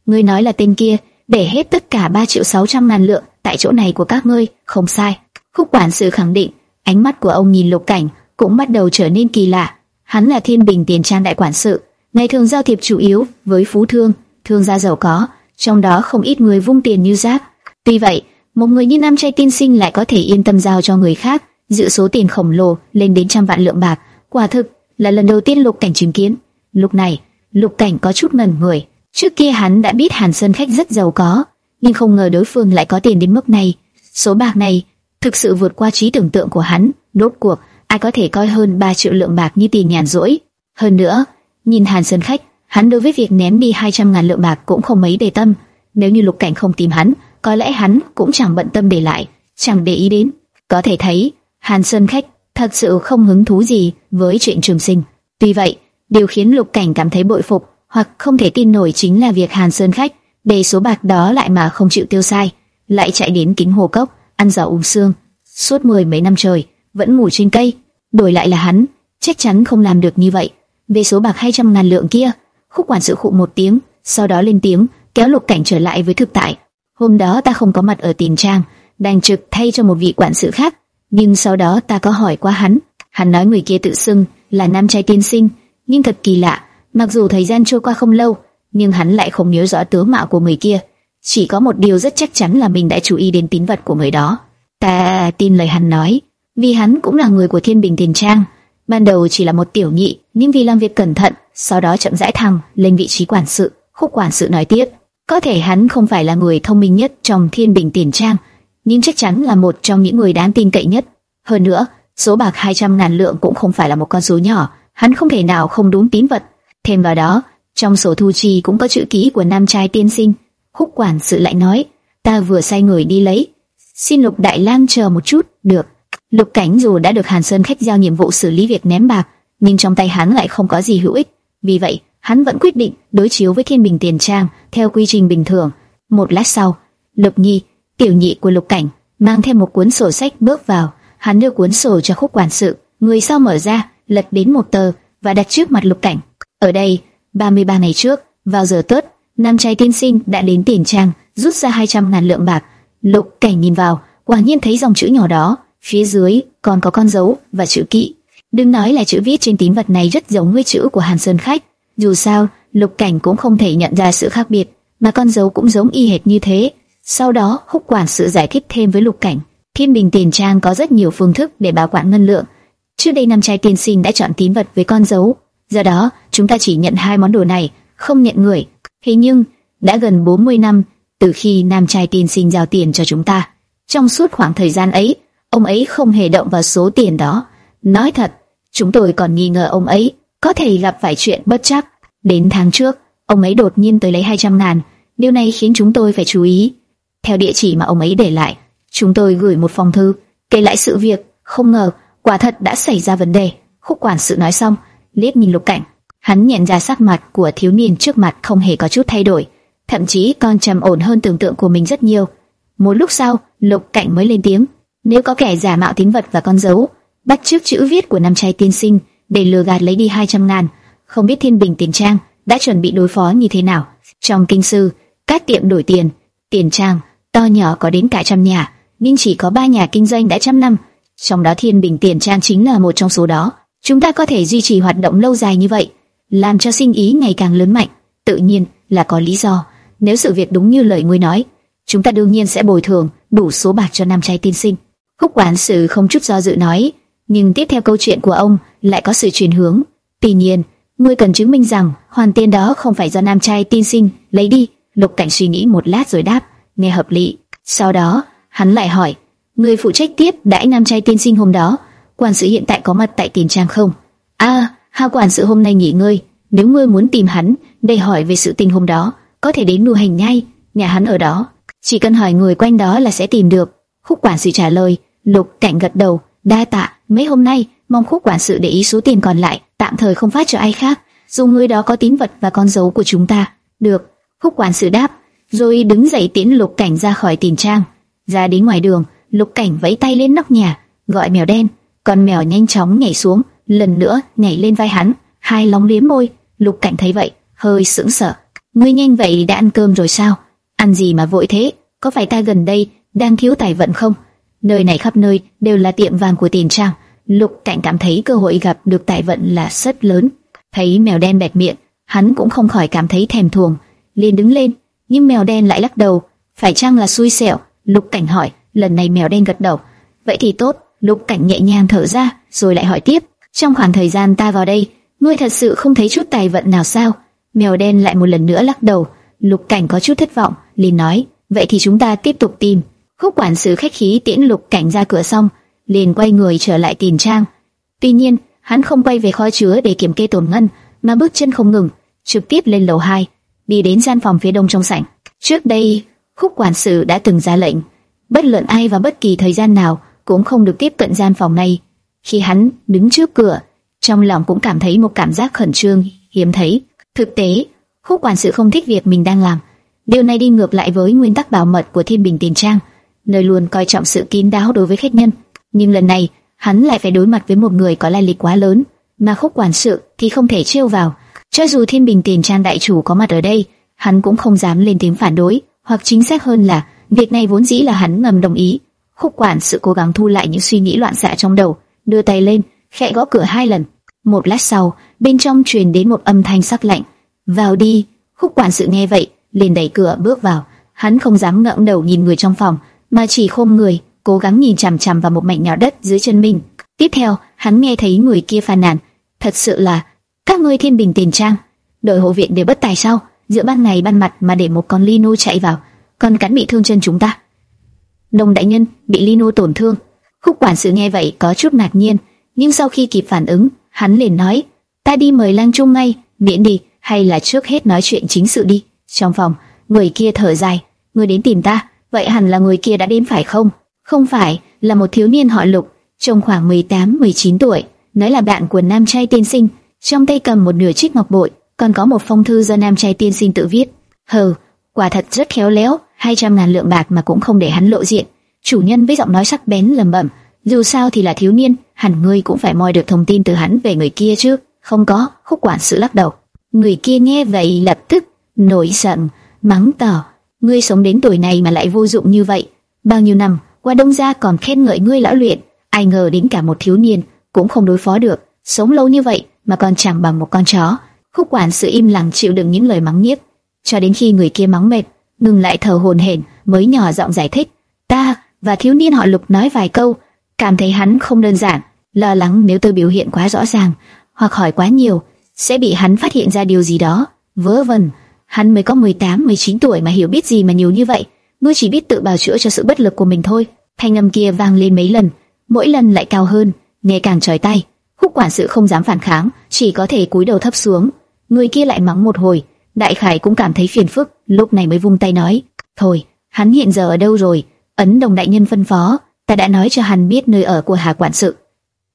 Ngươi nói là tên kia để hết tất cả 3 triệu 600 ngàn lượng tại chỗ này của các ngươi, không sai. Khúc quản sự khẳng định, ánh mắt của ông nhìn Lục Cảnh cũng bắt đầu trở nên kỳ lạ. Hắn là Thiên Bình Tiền Trang đại quản sự, ngày thường giao thiệp chủ yếu với phú thương, thương gia giàu có, trong đó không ít người vung tiền như rác. Tuy vậy, một người như Nam Trai Tiên Sinh lại có thể yên tâm giao cho người khác, dự số tiền khổng lồ lên đến trăm vạn lượng bạc, quả thực là lần đầu tiên Lục Cảnh chứng kiến. Lúc này, Lục Cảnh có chút ngẩn người. Trước kia hắn đã biết Hàn Sơn khách rất giàu có, nhưng không ngờ đối phương lại có tiền đến mức này. Số bạc này thực sự vượt qua trí tưởng tượng của hắn. Đốt cuộc, ai có thể coi hơn 3 triệu lượng bạc như tiền nhàn rỗi? Hơn nữa, nhìn Hàn Sơn khách, hắn đối với việc ném đi 200 ngàn lượng bạc cũng không mấy để tâm. Nếu như Lục Cảnh không tìm hắn, có lẽ hắn cũng chẳng bận tâm để lại, chẳng để ý đến. Có thể thấy, Hàn Sơn khách thật sự không hứng thú gì với chuyện trường sinh. Tuy vậy, điều khiến Lục Cảnh cảm thấy bội phục hoặc không thể tin nổi chính là việc Hàn Sơn khách để số bạc đó lại mà không chịu tiêu sai, lại chạy đến kính hồ cốc ăn giò uống xương, suốt mười mấy năm trời vẫn ngủ trên cây, đổi lại là hắn, chắc chắn không làm được như vậy. Về số bạc 200 ngàn lượng kia, khúc quản sự khụ một tiếng, sau đó lên tiếng kéo Lục Cảnh trở lại với thực tại. Hôm đó ta không có mặt ở tiền trang, đang trực thay cho một vị quản sự khác, nhưng sau đó ta có hỏi qua hắn, hắn nói người kia tự xưng là nam trai tiên sinh, nhưng thật kỳ lạ, mặc dù thời gian trôi qua không lâu, nhưng hắn lại không nhớ rõ tướng mạo của người kia. Chỉ có một điều rất chắc chắn là mình đã chú ý đến tín vật của người đó. Ta tin lời hắn nói, vì hắn cũng là người của Thiên Bình Tiền Trang. Ban đầu chỉ là một tiểu nhị, nhưng vì làm việc cẩn thận, sau đó chậm rãi thăng lên vị trí quản sự. Khúc quản sự nói tiếp, có thể hắn không phải là người thông minh nhất trong Thiên Bình Tiền Trang, nhưng chắc chắn là một trong những người đáng tin cậy nhất. Hơn nữa, số bạc 200 ngàn lượng cũng không phải là một con số nhỏ, hắn không thể nào không đúng tín vật. Thêm vào đó, trong sổ thu chi cũng có chữ ký của nam trai tiên sinh. Húc quản sự lại nói, ta vừa sai người đi lấy, xin Lục Đại Lang chờ một chút, được. Lục Cảnh dù đã được Hàn Sơn khách giao nhiệm vụ xử lý việc ném bạc, nhưng trong tay hắn lại không có gì hữu ích. Vì vậy, hắn vẫn quyết định đối chiếu với Thiên Bình Tiền Trang theo quy trình bình thường. Một lát sau, Lục Nhi, tiểu nhị của Lục Cảnh, mang thêm một cuốn sổ sách bước vào. Hắn đưa cuốn sổ cho khúc quản sự, người sau mở ra, lật đến một tờ và đặt trước mặt Lục Cảnh. Ở đây, 33 ngày trước, vào giờ tết nam trai tiên sinh đã đến tiền trang, rút ra 200 ngàn lượng bạc. Lục Cảnh nhìn vào, quả nhiên thấy dòng chữ nhỏ đó, phía dưới còn có con dấu và chữ kỵ. Đừng nói là chữ viết trên tín vật này rất giống với chữ của Hàn Sơn khách. Dù sao, Lục Cảnh cũng không thể nhận ra sự khác biệt, mà con dấu cũng giống y hệt như thế. Sau đó, Húc quản sự giải thích thêm với Lục Cảnh, Thiên Bình Tiền Trang có rất nhiều phương thức để bảo quản ngân lượng. Trước đây nam trai tiên sinh đã chọn tín vật với con dấu, do đó chúng ta chỉ nhận hai món đồ này, không nhận người. Thế nhưng đã gần 40 năm từ khi nam trai tiên sinh giao tiền cho chúng ta, trong suốt khoảng thời gian ấy, ông ấy không hề động vào số tiền đó. Nói thật, chúng tôi còn nghi ngờ ông ấy có thể gặp phải chuyện bất chắc. Đến tháng trước, ông ấy đột nhiên tới lấy 200 ngàn, điều này khiến chúng tôi phải chú ý. Theo địa chỉ mà ông ấy để lại, chúng tôi gửi một phong thư kể lại sự việc. Không ngờ, quả thật đã xảy ra vấn đề. Khúc quản sự nói xong, liếc nhìn Lục Cảnh, hắn nhận ra sắc mặt của thiếu niên trước mặt không hề có chút thay đổi, thậm chí còn trầm ổn hơn tưởng tượng của mình rất nhiều. Một lúc sau, Lục Cảnh mới lên tiếng, nếu có kẻ giả mạo tín vật và con dấu, bắt trước chữ viết của năm trai tiên sinh để lừa gạt lấy đi 200 ngàn, không biết Thiên Bình Tiền Trang đã chuẩn bị đối phó như thế nào. Trong kinh sư, các tiệm đổi tiền, tiền trang, to nhỏ có đến cả trăm nhà, nhưng chỉ có ba nhà kinh doanh đã trăm năm, trong đó Thiên Bình Tiền Trang chính là một trong số đó. chúng ta có thể duy trì hoạt động lâu dài như vậy, làm cho sinh ý ngày càng lớn mạnh, tự nhiên là có lý do. Nếu sự việc đúng như lời ngươi nói, chúng ta đương nhiên sẽ bồi thường đủ số bạc cho nam trai tiên sinh. Khúc quản sự không chút do dự nói, nhưng tiếp theo câu chuyện của ông lại có sự chuyển hướng. Tuy nhiên, ngươi cần chứng minh rằng hoàn tiền đó không phải do nam trai tiên sinh lấy đi. Lục Cảnh suy nghĩ một lát rồi đáp, nghe hợp lý. Sau đó, hắn lại hỏi, người phụ trách tiếp đãi nam trai tiên sinh hôm đó, quản sự hiện tại có mặt tại tiền trang không? A, à, hà quản sự hôm nay nghỉ ngơi, nếu ngươi muốn tìm hắn để hỏi về sự tình hôm đó, có thể đến nu hành nhai, nhà hắn ở đó, chỉ cần hỏi người quanh đó là sẽ tìm được. Khúc quản sự trả lời, Lục Cảnh gật đầu, đa tạ. Mấy hôm nay, mong khúc quản sự để ý số tiền còn lại, tạm thời không phát cho ai khác. Dù người đó có tín vật và con dấu của chúng ta. Được. Khúc quản sự đáp, rồi đứng dậy tiễn Lục Cảnh ra khỏi tiền trang. Ra đến ngoài đường, Lục Cảnh vẫy tay lên nóc nhà, gọi mèo đen. Con mèo nhanh chóng nhảy xuống, lần nữa nhảy lên vai hắn, hai lóng liếm môi. Lục Cảnh thấy vậy, hơi sững sờ. Ngươi nhanh vậy đã ăn cơm rồi sao? Ăn gì mà vội thế? Có phải ta gần đây đang thiếu tài vận không? Nơi này khắp nơi đều là tiệm vàng của tiền trang. Lục Cảnh cảm thấy cơ hội gặp được tài vận là rất lớn. Thấy mèo đen bẹt miệng, hắn cũng không khỏi cảm thấy thèm thuồng, liền đứng lên, nhưng mèo đen lại lắc đầu. Phải chăng là xui xẻo? Lục Cảnh hỏi. Lần này mèo đen gật đầu. Vậy thì tốt. Lục Cảnh nhẹ nhàng thở ra, rồi lại hỏi tiếp. Trong khoảng thời gian ta vào đây, ngươi thật sự không thấy chút tài vận nào sao? Mèo đen lại một lần nữa lắc đầu. Lục Cảnh có chút thất vọng, liền nói, vậy thì chúng ta tiếp tục tìm. Khúc quản sự khách khí tiễn Lục Cảnh ra cửa xong, liền quay người trở lại tiền trang. Tuy nhiên, hắn không quay về kho chứa để kiểm kê tổn ngân, mà bước chân không ngừng, trực tiếp lên lầu 2, đi đến gian phòng phía đông trong sảnh. Trước đây, Khúc quản sự đã từng ra lệnh, bất luận ai vào bất kỳ thời gian nào cũng không được tiếp cận gian phòng này. Khi hắn đứng trước cửa, trong lòng cũng cảm thấy một cảm giác khẩn trương hiếm thấy. Thực tế, Khúc quản sự không thích việc mình đang làm. Điều này đi ngược lại với nguyên tắc bảo mật của Thiên Bình Tiền Trang, nơi luôn coi trọng sự kín đáo đối với khách nhân. Nhưng lần này, hắn lại phải đối mặt với một người có lai lịch quá lớn, mà Khúc quản sự thì không thể trêu vào. Cho dù Thiên Bình Tiền Trang đại chủ có mặt ở đây, hắn cũng không dám lên tiếng phản đối, hoặc chính xác hơn là việc này vốn dĩ là hắn ngầm đồng ý. Khúc quản sự cố gắng thu lại những suy nghĩ loạn xạ trong đầu, đưa tay lên, khẽ gõ cửa hai lần. Một lát sau, bên trong truyền đến một âm thanh sắc lạnh. Vào đi. Khúc quản sự nghe vậy, liền đẩy cửa bước vào. Hắn không dám ngẩng đầu nhìn người trong phòng, mà chỉ khom người, cố gắng nhìn chằm chằm vào một mảnh nhỏ đất dưới chân mình. Tiếp theo, hắn nghe thấy người kia phàn nàn, thật sự là các ngươi thiên bình tiền trang, đội hộ viện đều bất tài sao? Giữa ban ngày ban mặt mà để một con lino chạy vào, còn cắn bị thương chân chúng ta. Nông đại nhân bị lino tổn thương. Khúc quản sự nghe vậy có chút ngạc nhiên, nhưng sau khi kịp phản ứng, hắn liền nói: "Ta đi mời Lang Trung ngay, miễn đi, hay là trước hết nói chuyện chính sự đi." Trong phòng, người kia thở dài: "Ngươi đến tìm ta, vậy hẳn là người kia đã đến phải không?" "Không phải, là một thiếu niên họ Lục, trông khoảng 18-19 tuổi, nói là bạn của nam trai tiên sinh, trong tay cầm một nửa chiếc ngọc bội, còn có một phong thư do nam trai tiên sinh tự viết. Hừ, quả thật rất khéo léo, 200 ngàn lượng bạc mà cũng không để hắn lộ diện. Chủ nhân với giọng nói sắc bén lầm bẩm, dù sao thì là thiếu niên, hẳn ngươi cũng phải moi được thông tin từ hắn về người kia chứ. Không có, khúc quản sự lắc đầu. Người kia nghe vậy lập tức nổi giận, mắng tỏ, ngươi sống đến tuổi này mà lại vô dụng như vậy. Bao nhiêu năm, qua đông gia còn khen ngợi ngươi lão luyện, ai ngờ đến cả một thiếu niên cũng không đối phó được, sống lâu như vậy mà còn chẳng bằng một con chó. Khúc quản sự im lặng chịu đựng những lời mắng nhiếc, cho đến khi người kia mắng mệt, ngừng lại thở hổn hển, mới nhỏ giọng giải thích. Ta và thiếu niên họ Lục nói vài câu, cảm thấy hắn không đơn giản, lo lắng nếu tôi biểu hiện quá rõ ràng hoặc hỏi quá nhiều, sẽ bị hắn phát hiện ra điều gì đó. Vớ vẩn, hắn mới có 18, 19 tuổi mà hiểu biết gì mà nhiều như vậy, ngươi chỉ biết tự bào chữa cho sự bất lực của mình thôi. Thanh âm kia vang lên mấy lần, mỗi lần lại cao hơn, nghe càng chói tai. Khúc quản sự không dám phản kháng, chỉ có thể cúi đầu thấp xuống. Người kia lại mắng một hồi, Đại Khải cũng cảm thấy phiền phức, lúc này mới vung tay nói, thôi, hắn hiện giờ ở đâu rồi? Ấn Đồng đại nhân phân phó, ta đã nói cho hắn biết nơi ở của Hà quản sự.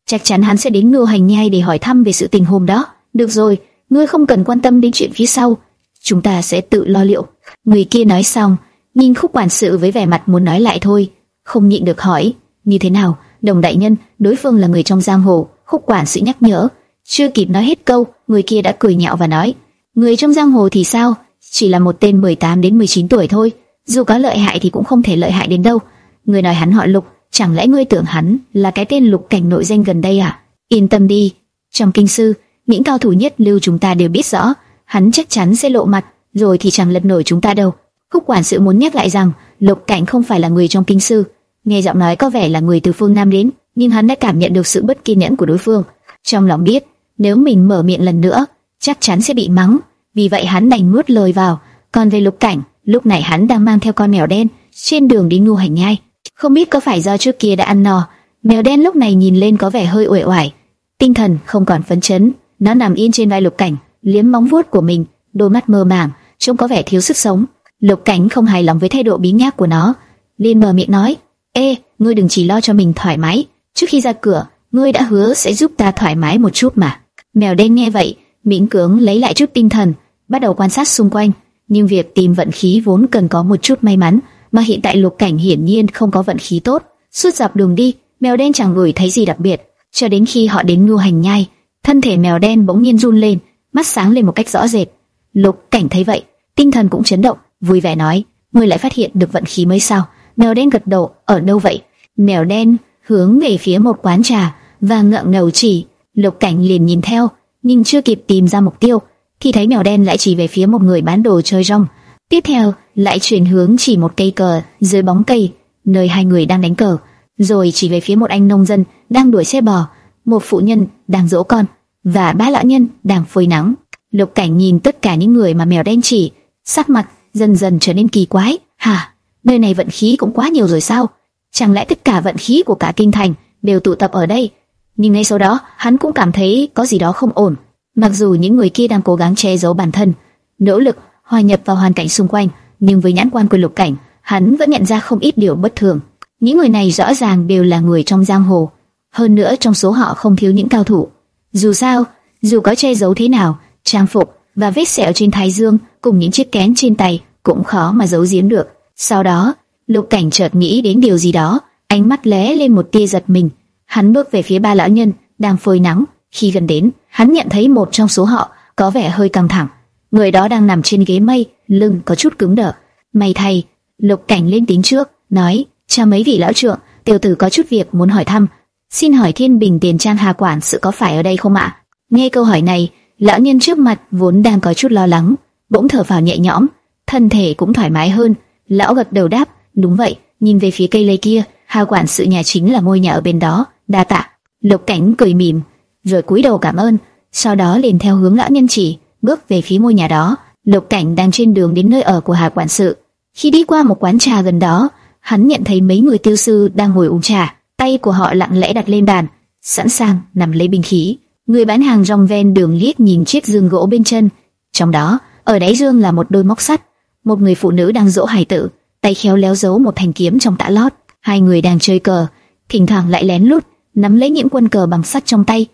Chắc chắn hắn sẽ đến Ngưu Hành Nhai để hỏi thăm về sự tình hôm đó. Được rồi, ngươi không cần quan tâm đến chuyện phía sau, chúng ta sẽ tự lo liệu. Người kia nói xong, nhìn Khúc quản sự với vẻ mặt muốn nói lại thôi, không nhịn được hỏi, như thế nào? Đồng đại nhân, đối phương là người trong giang hồ, Khúc quản sự nhắc nhở, chưa kịp nói hết câu, người kia đã cười nhạo và nói: Người trong giang hồ thì sao? Chỉ là một tên 18 đến 19 tuổi thôi, dù có lợi hại thì cũng không thể lợi hại đến đâu. Người nói hắn họ Lục, chẳng lẽ ngươi tưởng hắn là cái tên Lục Cảnh nội danh gần đây à? Yên tâm đi, Trong kinh sư, những cao thủ nhất lưu chúng ta đều biết rõ, hắn chắc chắn sẽ lộ mặt, rồi thì chẳng lật nổi chúng ta đâu. Khúc quản sự muốn nhắc lại rằng, Lục Cảnh không phải là người trong kinh sư, nghe giọng nói có vẻ là người từ phương Nam đến, nhưng hắn đã cảm nhận được sự bất kiên nhẫn của đối phương. Trong lòng biết, nếu mình mở miệng lần nữa, chắc chắn sẽ bị mắng, vì vậy hắn đành nuốt lời vào. Còn về Lục Cảnh, lúc này hắn đang mang theo con mèo đen trên đường đi ngu hành nhai. Không biết có phải do trước kia đã ăn no, mèo đen lúc này nhìn lên có vẻ hơi uể oải, tinh thần không còn phấn chấn. Nó nằm yên trên vai Lục Cảnh, liếm móng vuốt của mình, đôi mắt mơ màng, trông có vẻ thiếu sức sống. Lục Cảnh không hài lòng với thái độ bí nhác của nó, liền mở miệng nói: "Ê, ngươi đừng chỉ lo cho mình thoải mái, trước khi ra cửa, ngươi đã hứa sẽ giúp ta thoải mái một chút mà." Mèo đen nghe vậy, miễn cưỡng lấy lại chút tinh thần, bắt đầu quan sát xung quanh. Nhưng việc tìm vận khí vốn cần có một chút may mắn, mà hiện tại Lục Cảnh hiển nhiên không có vận khí tốt. Suốt dọc đường đi, mèo đen chẳng ngửi thấy gì đặc biệt, cho đến khi họ đến Ngưu Hành Nhai, thân thể mèo đen bỗng nhiên run lên, mắt sáng lên một cách rõ rệt. Lục Cảnh thấy vậy, tinh thần cũng chấn động, vui vẻ nói: "Ngươi lại phát hiện được vận khí mới sao?" Mèo đen gật đầu, "Ở đâu vậy?" Mèo đen hướng về phía một quán trà và ngượng ngầu chỉ. Lục Cảnh liền nhìn theo, nhưng chưa kịp tìm ra mục tiêu, thì thấy mèo đen lại chỉ về phía một người bán đồ chơi rong. Tiếp theo, lại chuyển hướng chỉ một cây cờ dưới bóng cây, nơi hai người đang đánh cờ, rồi chỉ về phía một anh nông dân đang đuổi xe bò, một phụ nhân đang dỗ con và ba lão nhân đang phơi nắng. Lục Cảnh nhìn tất cả những người mà mèo đen chỉ, sắc mặt dần dần trở nên kỳ quái. Hả? Nơi này vận khí cũng quá nhiều rồi sao? Chẳng lẽ tất cả vận khí của cả kinh thành đều tụ tập ở đây? Nhưng ngay sau đó, hắn cũng cảm thấy có gì đó không ổn. Mặc dù những người kia đang cố gắng che giấu bản thân, nỗ lực hòa nhập vào hoàn cảnh xung quanh, nhưng với nhãn quan của Lục Cảnh, hắn vẫn nhận ra không ít điều bất thường. Những người này rõ ràng đều là người trong giang hồ, hơn nữa trong số họ không thiếu những cao thủ. Dù sao, dù có che giấu thế nào, trang phục và vết sẹo trên thái dương cùng những chiếc kén trên tay cũng khó mà giấu giếm được. Sau đó, Lục Cảnh chợt nghĩ đến điều gì đó, ánh mắt lóe lên một tia giật mình. Hắn bước về phía ba lão nhân đang phơi nắng. Khi gần đến, hắn nhận thấy một trong số họ có vẻ hơi căng thẳng. Người đó đang nằm trên ghế mây, lưng có chút cứng đờ. May thay, Lục Cảnh lên tiếng trước, nói: "Cha mấy vị lão trượng, tiểu tử có chút việc muốn hỏi thăm. Xin hỏi Thiên Bình Tiền Trang Hà quản sự có phải ở đây không ạ?" Nghe câu hỏi này, lão nhân trước mặt vốn đang có chút lo lắng, bỗng thở phào nhẹ nhõm, thân thể cũng thoải mái hơn. Lão gật đầu đáp: "Đúng vậy." Nhìn về phía cây lê kia, Hà quản sự nhà chính là ngôi nhà ở bên đó. Đa tạ. Lục Cảnh cười mỉm, rồi cúi đầu cảm ơn, sau đó liền theo hướng lão nhân chỉ, bước về phía ngôi nhà đó. Lục Cảnh đang trên đường đến nơi ở của Hà quản sự. Khi đi qua một quán trà gần đó, hắn nhận thấy mấy người tiêu sư đang ngồi uống trà, tay của họ lặng lẽ đặt lên bàn, sẵn sàng nằm lấy binh khí. Người bán hàng rong ven đường liếc nhìn chiếc giường gỗ bên chân, trong đó, ở đáy giường là một đôi móc sắt. Một người phụ nữ đang dỗ hài tử, tay khéo léo giấu một thanh kiếm trong tã lót. Hai người đang chơi cờ, thỉnh thoảng lại lén lút nắm lấy những quân cờ bằng sắt trong tay.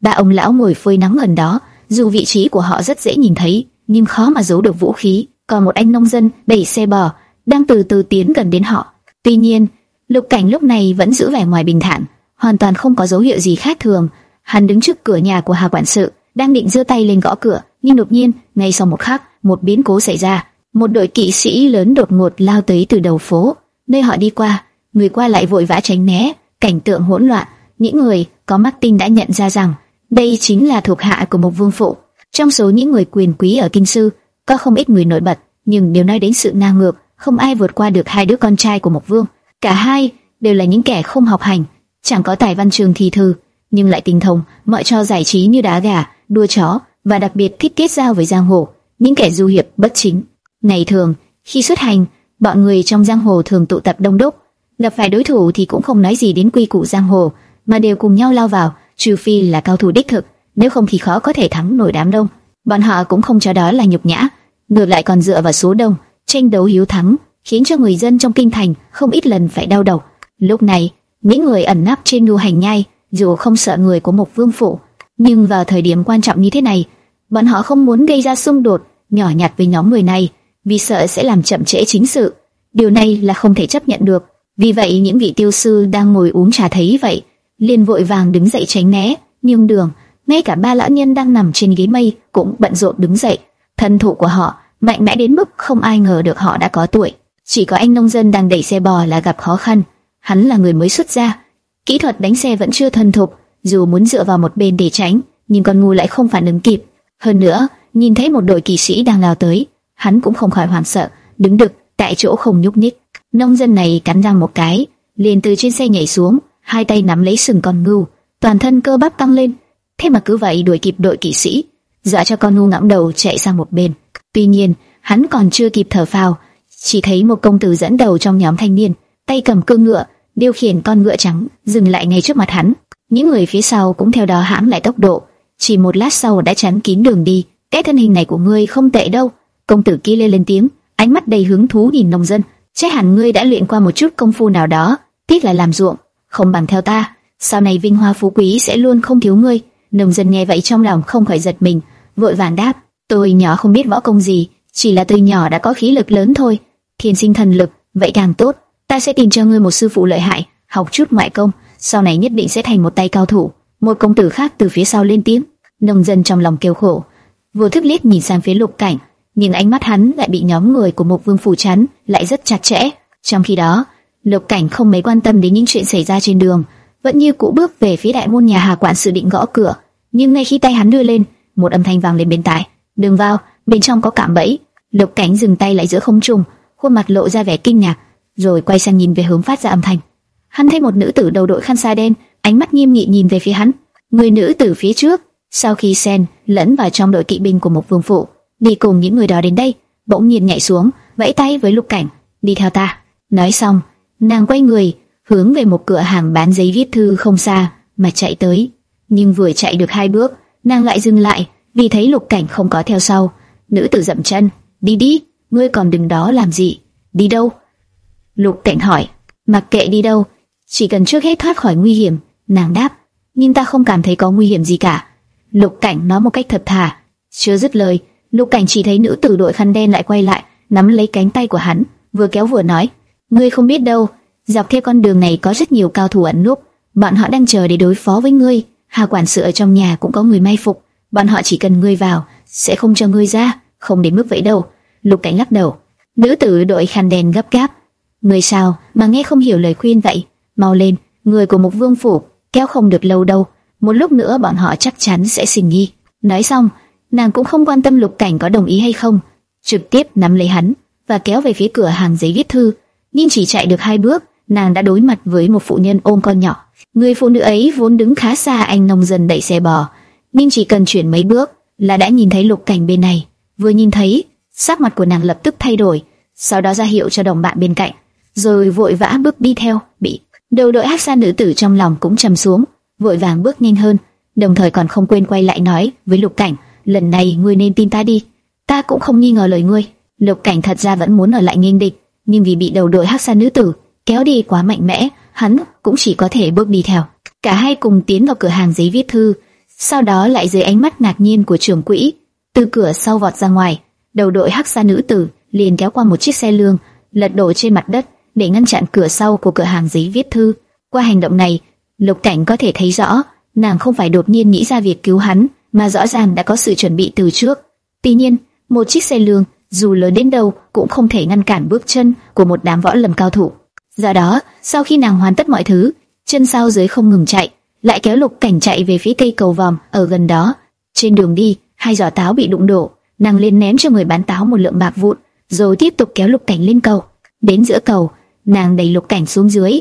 Ba ông lão ngồi phơi nắng gần đó, dù vị trí của họ rất dễ nhìn thấy, nhưng khó mà giấu được vũ khí. Còn một anh nông dân đẩy xe bò đang từ từ tiến gần đến họ. Tuy nhiên, Lục Cảnh lúc này vẫn giữ vẻ ngoài bình thản, hoàn toàn không có dấu hiệu gì khác thường. Hắn đứng trước cửa nhà của Hà quản sự, đang định giơ tay lên gõ cửa, nhưng đột nhiên, ngay sau một khắc, một biến cố xảy ra. Một đội kỵ sĩ lớn đột ngột lao tới từ đầu phố, nơi họ đi qua, người qua lại vội vã tránh né, cảnh tượng hỗn loạn. Những người có mắt tinh đã nhận ra rằng đây chính là thuộc hạ của một vương phụ. Trong số những người quyền quý ở kinh sư, có không ít người nổi bật, nhưng nếu nói đến sự ngang ngược, không ai vượt qua được hai đứa con trai của một vương. Cả hai đều là những kẻ không học hành, chẳng có tài văn trường thi thư, nhưng lại tinh thông mọi trò giải trí như đá gà, đua chó và đặc biệt thích kết giao với giang hồ, những kẻ du hiệp bất chính. Ngày thường, khi xuất hành, bọn người trong giang hồ thường tụ tập đông đúc, gặp phải đối thủ thì cũng không nói gì đến quy củ giang hồ, mà đều cùng nhau lao vào, trừ phi là cao thủ đích thực, nếu không thì khó có thể thắng nổi đám đông. Bọn họ cũng không cho đó là nhục nhã, ngược lại còn dựa vào số đông, tranh đấu hiếu thắng, khiến cho người dân trong kinh thành không ít lần phải đau đầu. Lúc này, những người ẩn nấp trên ngưu hành nhai, dù không sợ người của một vương phủ, nhưng vào thời điểm quan trọng như thế này, bọn họ không muốn gây ra xung đột nhỏ nhặt với nhóm người này, vì sợ sẽ làm chậm trễ chính sự. Điều này là không thể chấp nhận được. Vì vậy những vị tiêu sư đang ngồi uống trà thấy vậy, liền vội vàng đứng dậy tránh né, nhưng đường, ngay cả ba lão nhân đang nằm trên ghế mây cũng bận rộn đứng dậy. Thân thủ của họ mạnh mẽ đến mức không ai ngờ được họ đã có tuổi. Chỉ có anh nông dân đang đẩy xe bò là gặp khó khăn. Hắn là người mới xuất gia, kỹ thuật đánh xe vẫn chưa thuần thục, dù muốn dựa vào một bên để tránh, nhưng con ngu lại không phản ứng kịp. Hơn nữa, nhìn thấy một đội kỳ sĩ đang lao tới, hắn cũng không khỏi hoảng sợ, đứng đực tại chỗ không nhúc nhích. Nông dân này cắn răng một cái, liền từ trên xe nhảy xuống, hai tay nắm lấy sừng con ngu, toàn thân cơ bắp tăng lên. Thế mà cứ vậy đuổi kịp đội kỵ sĩ, dọa cho con ngu ngẫm đầu chạy sang một bên. Tuy nhiên, hắn còn chưa kịp thở phào, chỉ thấy một công tử dẫn đầu trong nhóm thanh niên, tay cầm cương ngựa, điều khiển con ngựa trắng, dừng lại ngay trước mặt hắn. Những người phía sau cũng theo đó hãm lại tốc độ, chỉ một lát sau đã chắn kín đường đi. Cái thân hình này của ngươi không tệ đâu. Công tử kia lên lên tiếng, ánh mắt đầy hứng thú nhìn nông dân. Chắc hẳn ngươi đã luyện qua một chút công phu nào đó, tiếc là làm ruộng, không bằng theo ta. Sau này vinh hoa phú quý sẽ luôn không thiếu ngươi. Nông dân nghe vậy trong lòng không khỏi giật mình, vội vàng đáp: tôi nhỏ không biết võ công gì, chỉ là từ nhỏ đã có khí lực lớn thôi. Thiên sinh thần lực, vậy càng tốt. Ta sẽ tìm cho ngươi một sư phụ lợi hại, học chút ngoại công, sau này nhất định sẽ thành một tay cao thủ. Một công tử khác từ phía sau lên tiếng, nông dân trong lòng kêu khổ, vừa thức liếc nhìn sang phía lục cảnh, nhưng ánh mắt hắn lại bị nhóm người của một vương phủ chắn, lại rất chặt chẽ. Trong khi đó, lục cảnh không mấy quan tâm đến những chuyện xảy ra trên đường, vẫn như cũ bước về phía đại môn nhà Hà quản sự định gõ cửa, nhưng ngay khi tay hắn đưa lên, một âm thanh vang lên bên tai, "Đừng vào, bên trong có cạm bẫy." Lục cảnh dừng tay lại giữa không trung, khuôn mặt lộ ra vẻ kinh ngạc, rồi quay sang nhìn về hướng phát ra âm thanh. Hắn thấy một nữ tử đầu đội khăn sa đen, ánh mắt nghiêm nghị nhìn về phía hắn. Người nữ tử phía trước, sau khi Sen lẫn vào trong đội kỵ binh của một vương phụ, đi cùng những người đó đến đây, bỗng nhiên nhảy xuống, vẫy tay với Lục Cảnh, đi theo ta. Nói xong, nàng quay người, hướng về một cửa hàng bán giấy viết thư không xa mà chạy tới. Nhưng vừa chạy được hai bước, nàng lại dừng lại, vì thấy Lục Cảnh không có theo sau. Nữ tử dậm chân, đi đi, ngươi còn đừng đó làm gì? Đi đâu? Lục Cảnh hỏi, mặc kệ đi đâu, chỉ cần trước hết thoát khỏi nguy hiểm, nàng đáp, nhưng ta không cảm thấy có nguy hiểm gì cả. Lục Cảnh nói một cách thật thà, chưa dứt lời, Lục Cảnh chỉ thấy nữ tử đội khăn đen lại quay lại, nắm lấy cánh tay của hắn, vừa kéo vừa nói, ngươi không biết đâu, dọc theo con đường này có rất nhiều cao thủ ẩn núp, bọn họ đang chờ để đối phó với ngươi. Hà quản sự ở trong nhà cũng có người may phục, bọn họ chỉ cần ngươi vào, sẽ không cho ngươi ra, không đến mức vậy đâu. Lục Cảnh lắc đầu, nữ tử đội khăn đèn gấp gáp, người sao mà nghe không hiểu lời khuyên vậy? mau lên, người của một vương phủ, kéo không được lâu đâu, một lúc nữa bọn họ chắc chắn sẽ sinh nghi. Nói xong, nàng cũng không quan tâm lục cảnh có đồng ý hay không, trực tiếp nắm lấy hắn và kéo về phía cửa hàng giấy viết thư. Nhưng chỉ chạy được hai bước, nàng đã đối mặt với một phụ nhân ôm con nhỏ. Người phụ nữ ấy vốn đứng khá xa anh nông dân đẩy xe bò, nhưng chỉ cần chuyển mấy bước là đã nhìn thấy lục cảnh bên này. Vừa nhìn thấy, sắc mặt của nàng lập tức thay đổi, sau đó ra hiệu cho đồng bạn bên cạnh, rồi vội vã bước đi theo, bị Đầu đội hắc sa nữ tử trong lòng cũng trầm xuống, vội vàng bước nhanh hơn, đồng thời còn không quên quay lại nói với Lục Cảnh, lần này ngươi nên tin ta đi, ta cũng không nghi ngờ lời ngươi. Lục Cảnh thật ra vẫn muốn ở lại nghênh địch, nhưng vì bị đầu đội hắc sa nữ tử kéo đi quá mạnh mẽ, hắn cũng chỉ có thể bước đi theo. Cả hai cùng tiến vào cửa hàng giấy viết thư, sau đó lại dưới ánh mắt ngạc nhiên của trưởng quỹ, từ cửa sau vọt ra ngoài, đầu đội hắc xa nữ tử liền kéo qua một chiếc xe lương, lật đổ trên mặt đất, để ngăn chặn cửa sau của cửa hàng giấy viết thư. Qua hành động này, Lục Cảnh có thể thấy rõ, nàng không phải đột nhiên nghĩ ra việc cứu hắn, mà rõ ràng đã có sự chuẩn bị từ trước. Tuy nhiên, một chiếc xe lương, dù lớn đến đâu, cũng không thể ngăn cản bước chân của một đám võ lâm cao thủ. Do đó, sau khi nàng hoàn tất mọi thứ, chân sau dưới không ngừng chạy, lại kéo Lục Cảnh chạy về phía cây cầu vòm ở gần đó. Trên đường đi, hai giỏ táo bị đụng đổ, nàng liền ném cho người bán táo một lượng bạc vụn, rồi tiếp tục kéo Lục Cảnh lên cầu. Đến giữa cầu, nàng đẩy lục cảnh xuống dưới,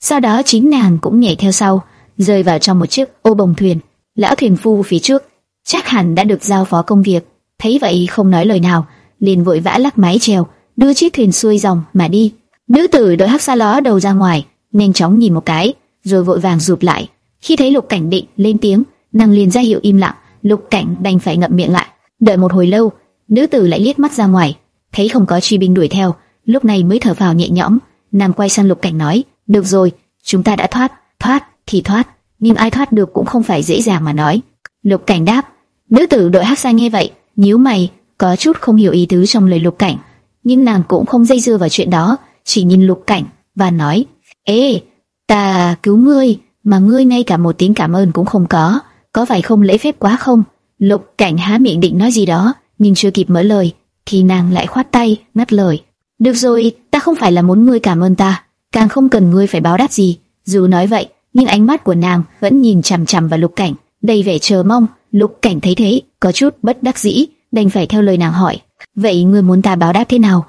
sau đó chính nàng cũng nhảy theo sau, rơi vào trong một chiếc ô bồng thuyền. Lão thuyền phu phía trước chắc hẳn đã được giao phó công việc, thấy vậy không nói lời nào, liền vội vã lắc mái chèo, đưa chiếc thuyền xuôi dòng mà đi. Nữ tử đội hắc xa ló đầu ra ngoài, nhanh chóng nhìn một cái, rồi vội vàng rụp lại. Khi thấy lục cảnh định lên tiếng, nàng liền ra hiệu im lặng, lục cảnh đành phải ngậm miệng lại. Đợi một hồi lâu, nữ tử lại liếc mắt ra ngoài, thấy không có truy binh đuổi theo, lúc này mới thở phào nhẹ nhõm. Nam quay sang Lục Cảnh nói, được rồi, chúng ta đã thoát, thoát thì thoát, nhưng ai thoát được cũng không phải dễ dàng mà nói. Lục Cảnh đáp, nữ tử đội hắc sai nghe vậy, nhíu mày, có chút không hiểu ý tứ trong lời Lục Cảnh, nhưng nàng cũng không dây dưa vào chuyện đó, chỉ nhìn Lục Cảnh và nói, ê, ta cứu ngươi, mà ngươi ngay cả một tiếng cảm ơn cũng không có, có phải không lễ phép quá không? Lục Cảnh há miệng định nói gì đó, nhưng chưa kịp mở lời, thì nàng lại khoát tay, ngắt lời. Được rồi, ta không phải là muốn ngươi cảm ơn ta, càng không cần ngươi phải báo đáp gì. Dù nói vậy, nhưng ánh mắt của nàng vẫn nhìn chằm chằm vào Lục Cảnh, đầy vẻ chờ mong. Lục Cảnh thấy thế, có chút bất đắc dĩ, đành phải theo lời nàng hỏi. Vậy ngươi muốn ta báo đáp thế nào?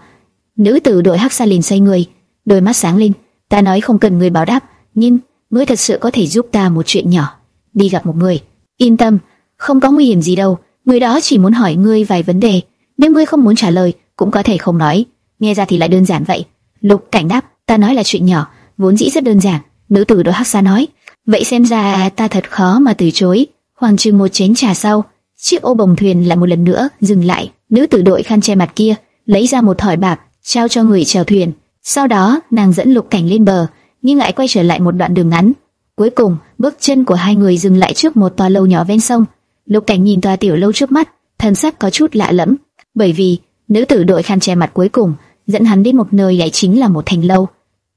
Nữ tử đội hắc sa liền xoay người, đôi mắt sáng lên. Ta nói không cần ngươi báo đáp, nhưng ngươi thật sự có thể giúp ta một chuyện nhỏ. Đi gặp một người. Yên tâm, không có nguy hiểm gì đâu. Người đó chỉ muốn hỏi ngươi vài vấn đề. Nếu ngươi không muốn trả lời, cũng có thể không nói. Nghe ra thì lại đơn giản vậy. Lục cảnh đáp, ta nói là chuyện nhỏ, vốn dĩ rất đơn giản. Nữ tử đội hắc xa nói, vậy xem ra ta thật khó mà từ chối. Hoàng trừ một chén trà sau, chiếc ô bồng thuyền lại một lần nữa dừng lại. Nữ tử đội khăn che mặt kia lấy ra một thỏi bạc trao cho người chèo thuyền. Sau đó nàng dẫn lục cảnh lên bờ, nhưng lại quay trở lại một đoạn đường ngắn. Cuối cùng, bước chân của hai người dừng lại trước một tòa lâu nhỏ ven sông. Lục cảnh nhìn tòa tiểu lâu trước mắt, thần sắc có chút lạ lẫm, bởi vì nữ tử đội khăn che mặt cuối cùng dẫn hắn đến một nơi lại chính là một thành lâu.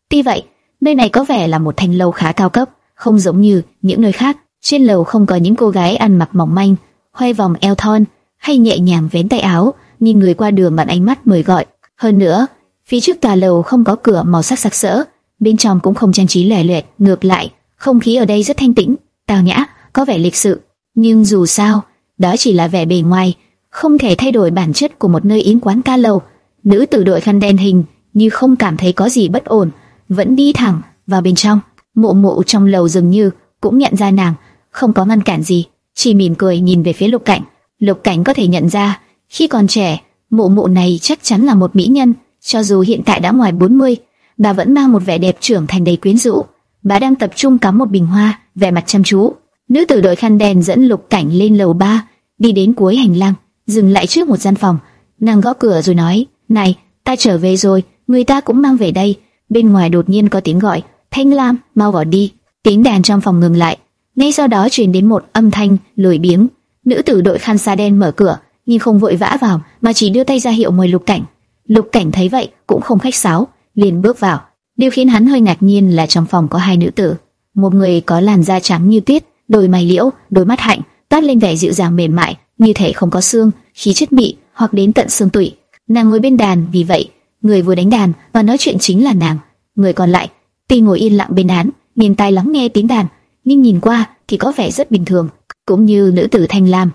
Tuy vậy, nơi này có vẻ là một thành lâu khá cao cấp, không giống như những nơi khác. Trên lầu không có những cô gái ăn mặc mỏng manh, khoe vòng eo thon hay nhẹ nhàng vén tay áo, nhìn người qua đường bằng ánh mắt mời gọi. Hơn nữa, phía trước tòa lầu không có cửa màu sắc sặc sỡ, bên trong cũng không trang trí lẻ lẹt, ngược lại, không khí ở đây rất thanh tĩnh, tào nhã, có vẻ lịch sự. Nhưng dù sao, đó chỉ là vẻ bề ngoài, không thể thay đổi bản chất của một nơi yến quán ca lầu. Nữ tử đội khăn đen hình như không cảm thấy có gì bất ổn, vẫn đi thẳng vào bên trong. Mộ mộ trong lầu dường như cũng nhận ra nàng, không có ngăn cản gì, chỉ mỉm cười nhìn về phía Lục Cảnh. Lục Cảnh có thể nhận ra, khi còn trẻ, mộ mộ này chắc chắn là một mỹ nhân, cho dù hiện tại đã ngoài 40, bà vẫn mang một vẻ đẹp trưởng thành đầy quyến rũ. Bà đang tập trung cắm một bình hoa, vẻ mặt chăm chú. Nữ tử đội khăn đen dẫn Lục Cảnh lên lầu 3, đi đến cuối hành lang, dừng lại trước một gian phòng. Nàng gõ cửa rồi nói: "Này, ta trở về rồi, người ta cũng mang về đây." Bên ngoài đột nhiên có tiếng gọi: "Thanh Lam, mau vào đi." Tiếng đàn trong phòng ngừng lại, ngay sau đó truyền đến một âm thanh lười biếng. Nữ tử đội khăn sa đen mở cửa, nhưng không vội vã vào, mà chỉ đưa tay ra hiệu mời Lục Cảnh. Lục Cảnh thấy vậy cũng không khách sáo, liền bước vào. Điều khiến hắn hơi ngạc nhiên là trong phòng có hai nữ tử, một người có làn da trắng như tuyết, đôi mày liễu, đôi mắt hạnh, toát lên vẻ dịu dàng mềm mại, như thể không có xương, khí chất mị hoặc đến tận xương tủy. Nàng ngồi bên đàn, vì vậy người vừa đánh đàn và nói chuyện chính là nàng. Người còn lại, tuy ngồi yên lặng bên án, nhìn tai lắng nghe tiếng đàn, nhưng nhìn qua thì có vẻ rất bình thường, cũng như nữ tử Thanh Lam,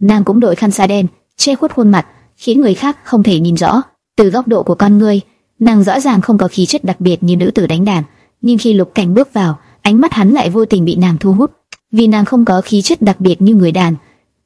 nàng cũng đội khăn sa đen che khuất khuôn mặt, khiến người khác không thể nhìn rõ. Từ góc độ của con người, nàng rõ ràng không có khí chất đặc biệt như nữ tử đánh đàn, nhưng khi Lục Cảnh bước vào, ánh mắt hắn lại vô tình bị nàng thu hút, vì nàng không có khí chất đặc biệt như người đàn,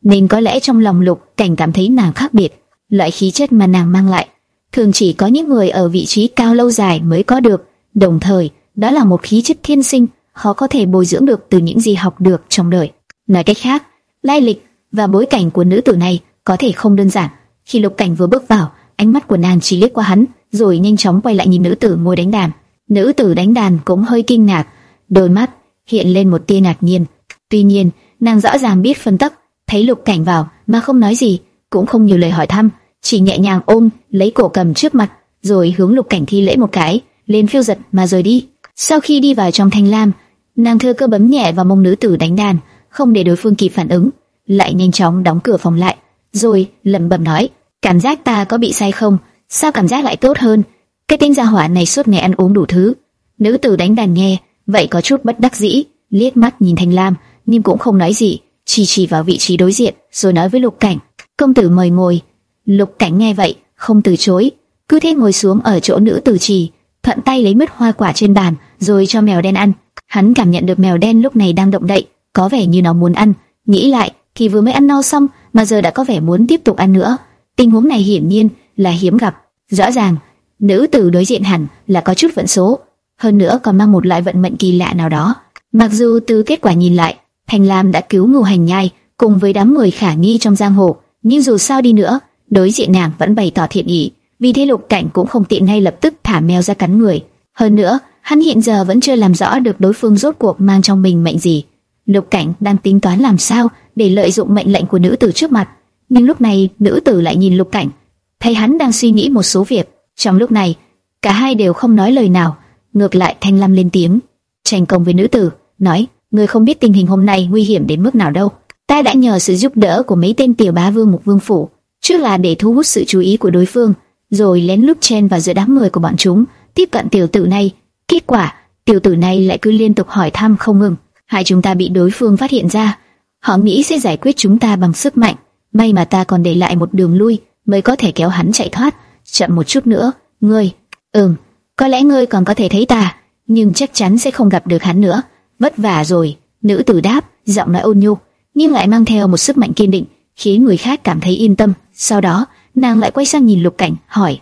nên có lẽ trong lòng Lục Cảnh cảm thấy nàng khác biệt. Loại khí chất mà nàng mang lại, thường chỉ có những người ở vị trí cao lâu dài mới có được. Đồng thời, đó là một khí chất thiên sinh, khó có thể bồi dưỡng được từ những gì học được trong đời. Nói cách khác, lai lịch và bối cảnh của nữ tử này có thể không đơn giản. Khi Lục Cảnh vừa bước vào, ánh mắt của nàng chỉ liếc qua hắn, rồi nhanh chóng quay lại nhìn nữ tử ngồi đánh đàn. Nữ tử đánh đàn cũng hơi kinh ngạc, đôi mắt hiện lên một tia ngạc nhiên. Tuy nhiên, nàng rõ ràng biết phân tích, thấy Lục Cảnh vào mà không nói gì, cũng không nhiều lời hỏi thăm, chỉ nhẹ nhàng ôm lấy cổ cầm trước mặt, rồi hướng Lục Cảnh thi lễ một cái, lên phiêu giật mà rời đi. Sau khi đi vào trong thanh lam, nàng thưa cơ bấm nhẹ vào mông nữ tử đánh đàn, không để đối phương kịp phản ứng, lại nhanh chóng đóng cửa phòng lại, rồi lẩm bẩm nói: cảm giác ta có bị sai không? Sao cảm giác lại tốt hơn? Cái tên gia hỏa này suốt ngày ăn uống đủ thứ. Nữ tử đánh đàn nghe, vậy có chút bất đắc dĩ, liếc mắt nhìn Thanh Lam, nhưng cũng không nói gì, chỉ chỉ vào vị trí đối diện, rồi nói với Lục Cảnh: công tử mời ngồi. Lục Cảnh nghe vậy, không từ chối, cứ thế ngồi xuống ở chỗ nữ tử trì, thuận tay lấy mứt hoa quả trên bàn, rồi cho mèo đen ăn. Hắn cảm nhận được mèo đen lúc này đang động đậy, có vẻ như nó muốn ăn. Nghĩ lại, thì vừa mới ăn no xong, mà giờ đã có vẻ muốn tiếp tục ăn nữa. Tình huống này hiển nhiên là hiếm gặp. Rõ ràng, nữ tử đối diện hẳn là có chút vận số, hơn nữa còn mang một loại vận mệnh kỳ lạ nào đó. Mặc dù từ kết quả nhìn lại, Thành Lam đã cứu Ngô Hành Nhai cùng với đám người khả nghi trong giang hồ, nhưng dù sao đi nữa, đối diện nàng vẫn bày tỏ thiện ý, vì thế Lục Cảnh cũng không tiện ngay lập tức thả mèo ra cắn người. Hơn nữa, hắn hiện giờ vẫn chưa làm rõ được đối phương rốt cuộc mang trong mình mệnh gì. Lục Cảnh đang tính toán làm sao để lợi dụng mệnh lệnh của nữ tử trước mặt, nhưng lúc này nữ tử lại nhìn Lục Cảnh, thấy hắn đang suy nghĩ một số việc. Trong lúc này, cả hai đều không nói lời nào, ngược lại Thanh Lam lên tiếng, tranh công với nữ tử, nói: "Ngươi không biết tình hình hôm nay nguy hiểm đến mức nào đâu. Ta đã nhờ sự giúp đỡ của mấy tên tiểu bá vương mục vương phủ, trước là để thu hút sự chú ý của đối phương, rồi lén lút chen vào giữa đám người của bọn chúng, tiếp cận tiểu tử này. Kết quả, tiểu tử này lại cứ liên tục hỏi thăm không ngừng, hai chúng ta bị đối phương phát hiện ra." Họ nghĩ sẽ giải quyết chúng ta bằng sức mạnh, may mà ta còn để lại một đường lui mới có thể kéo hắn chạy thoát. Chậm một chút nữa, ngươi, ừm, có lẽ ngươi còn có thể thấy ta, nhưng chắc chắn sẽ không gặp được hắn nữa. Vất vả rồi, nữ tử đáp, giọng nói ôn nhu, nhưng lại mang theo một sức mạnh kiên định, khiến người khác cảm thấy yên tâm. Sau đó, nàng lại quay sang nhìn Lục Cảnh, hỏi: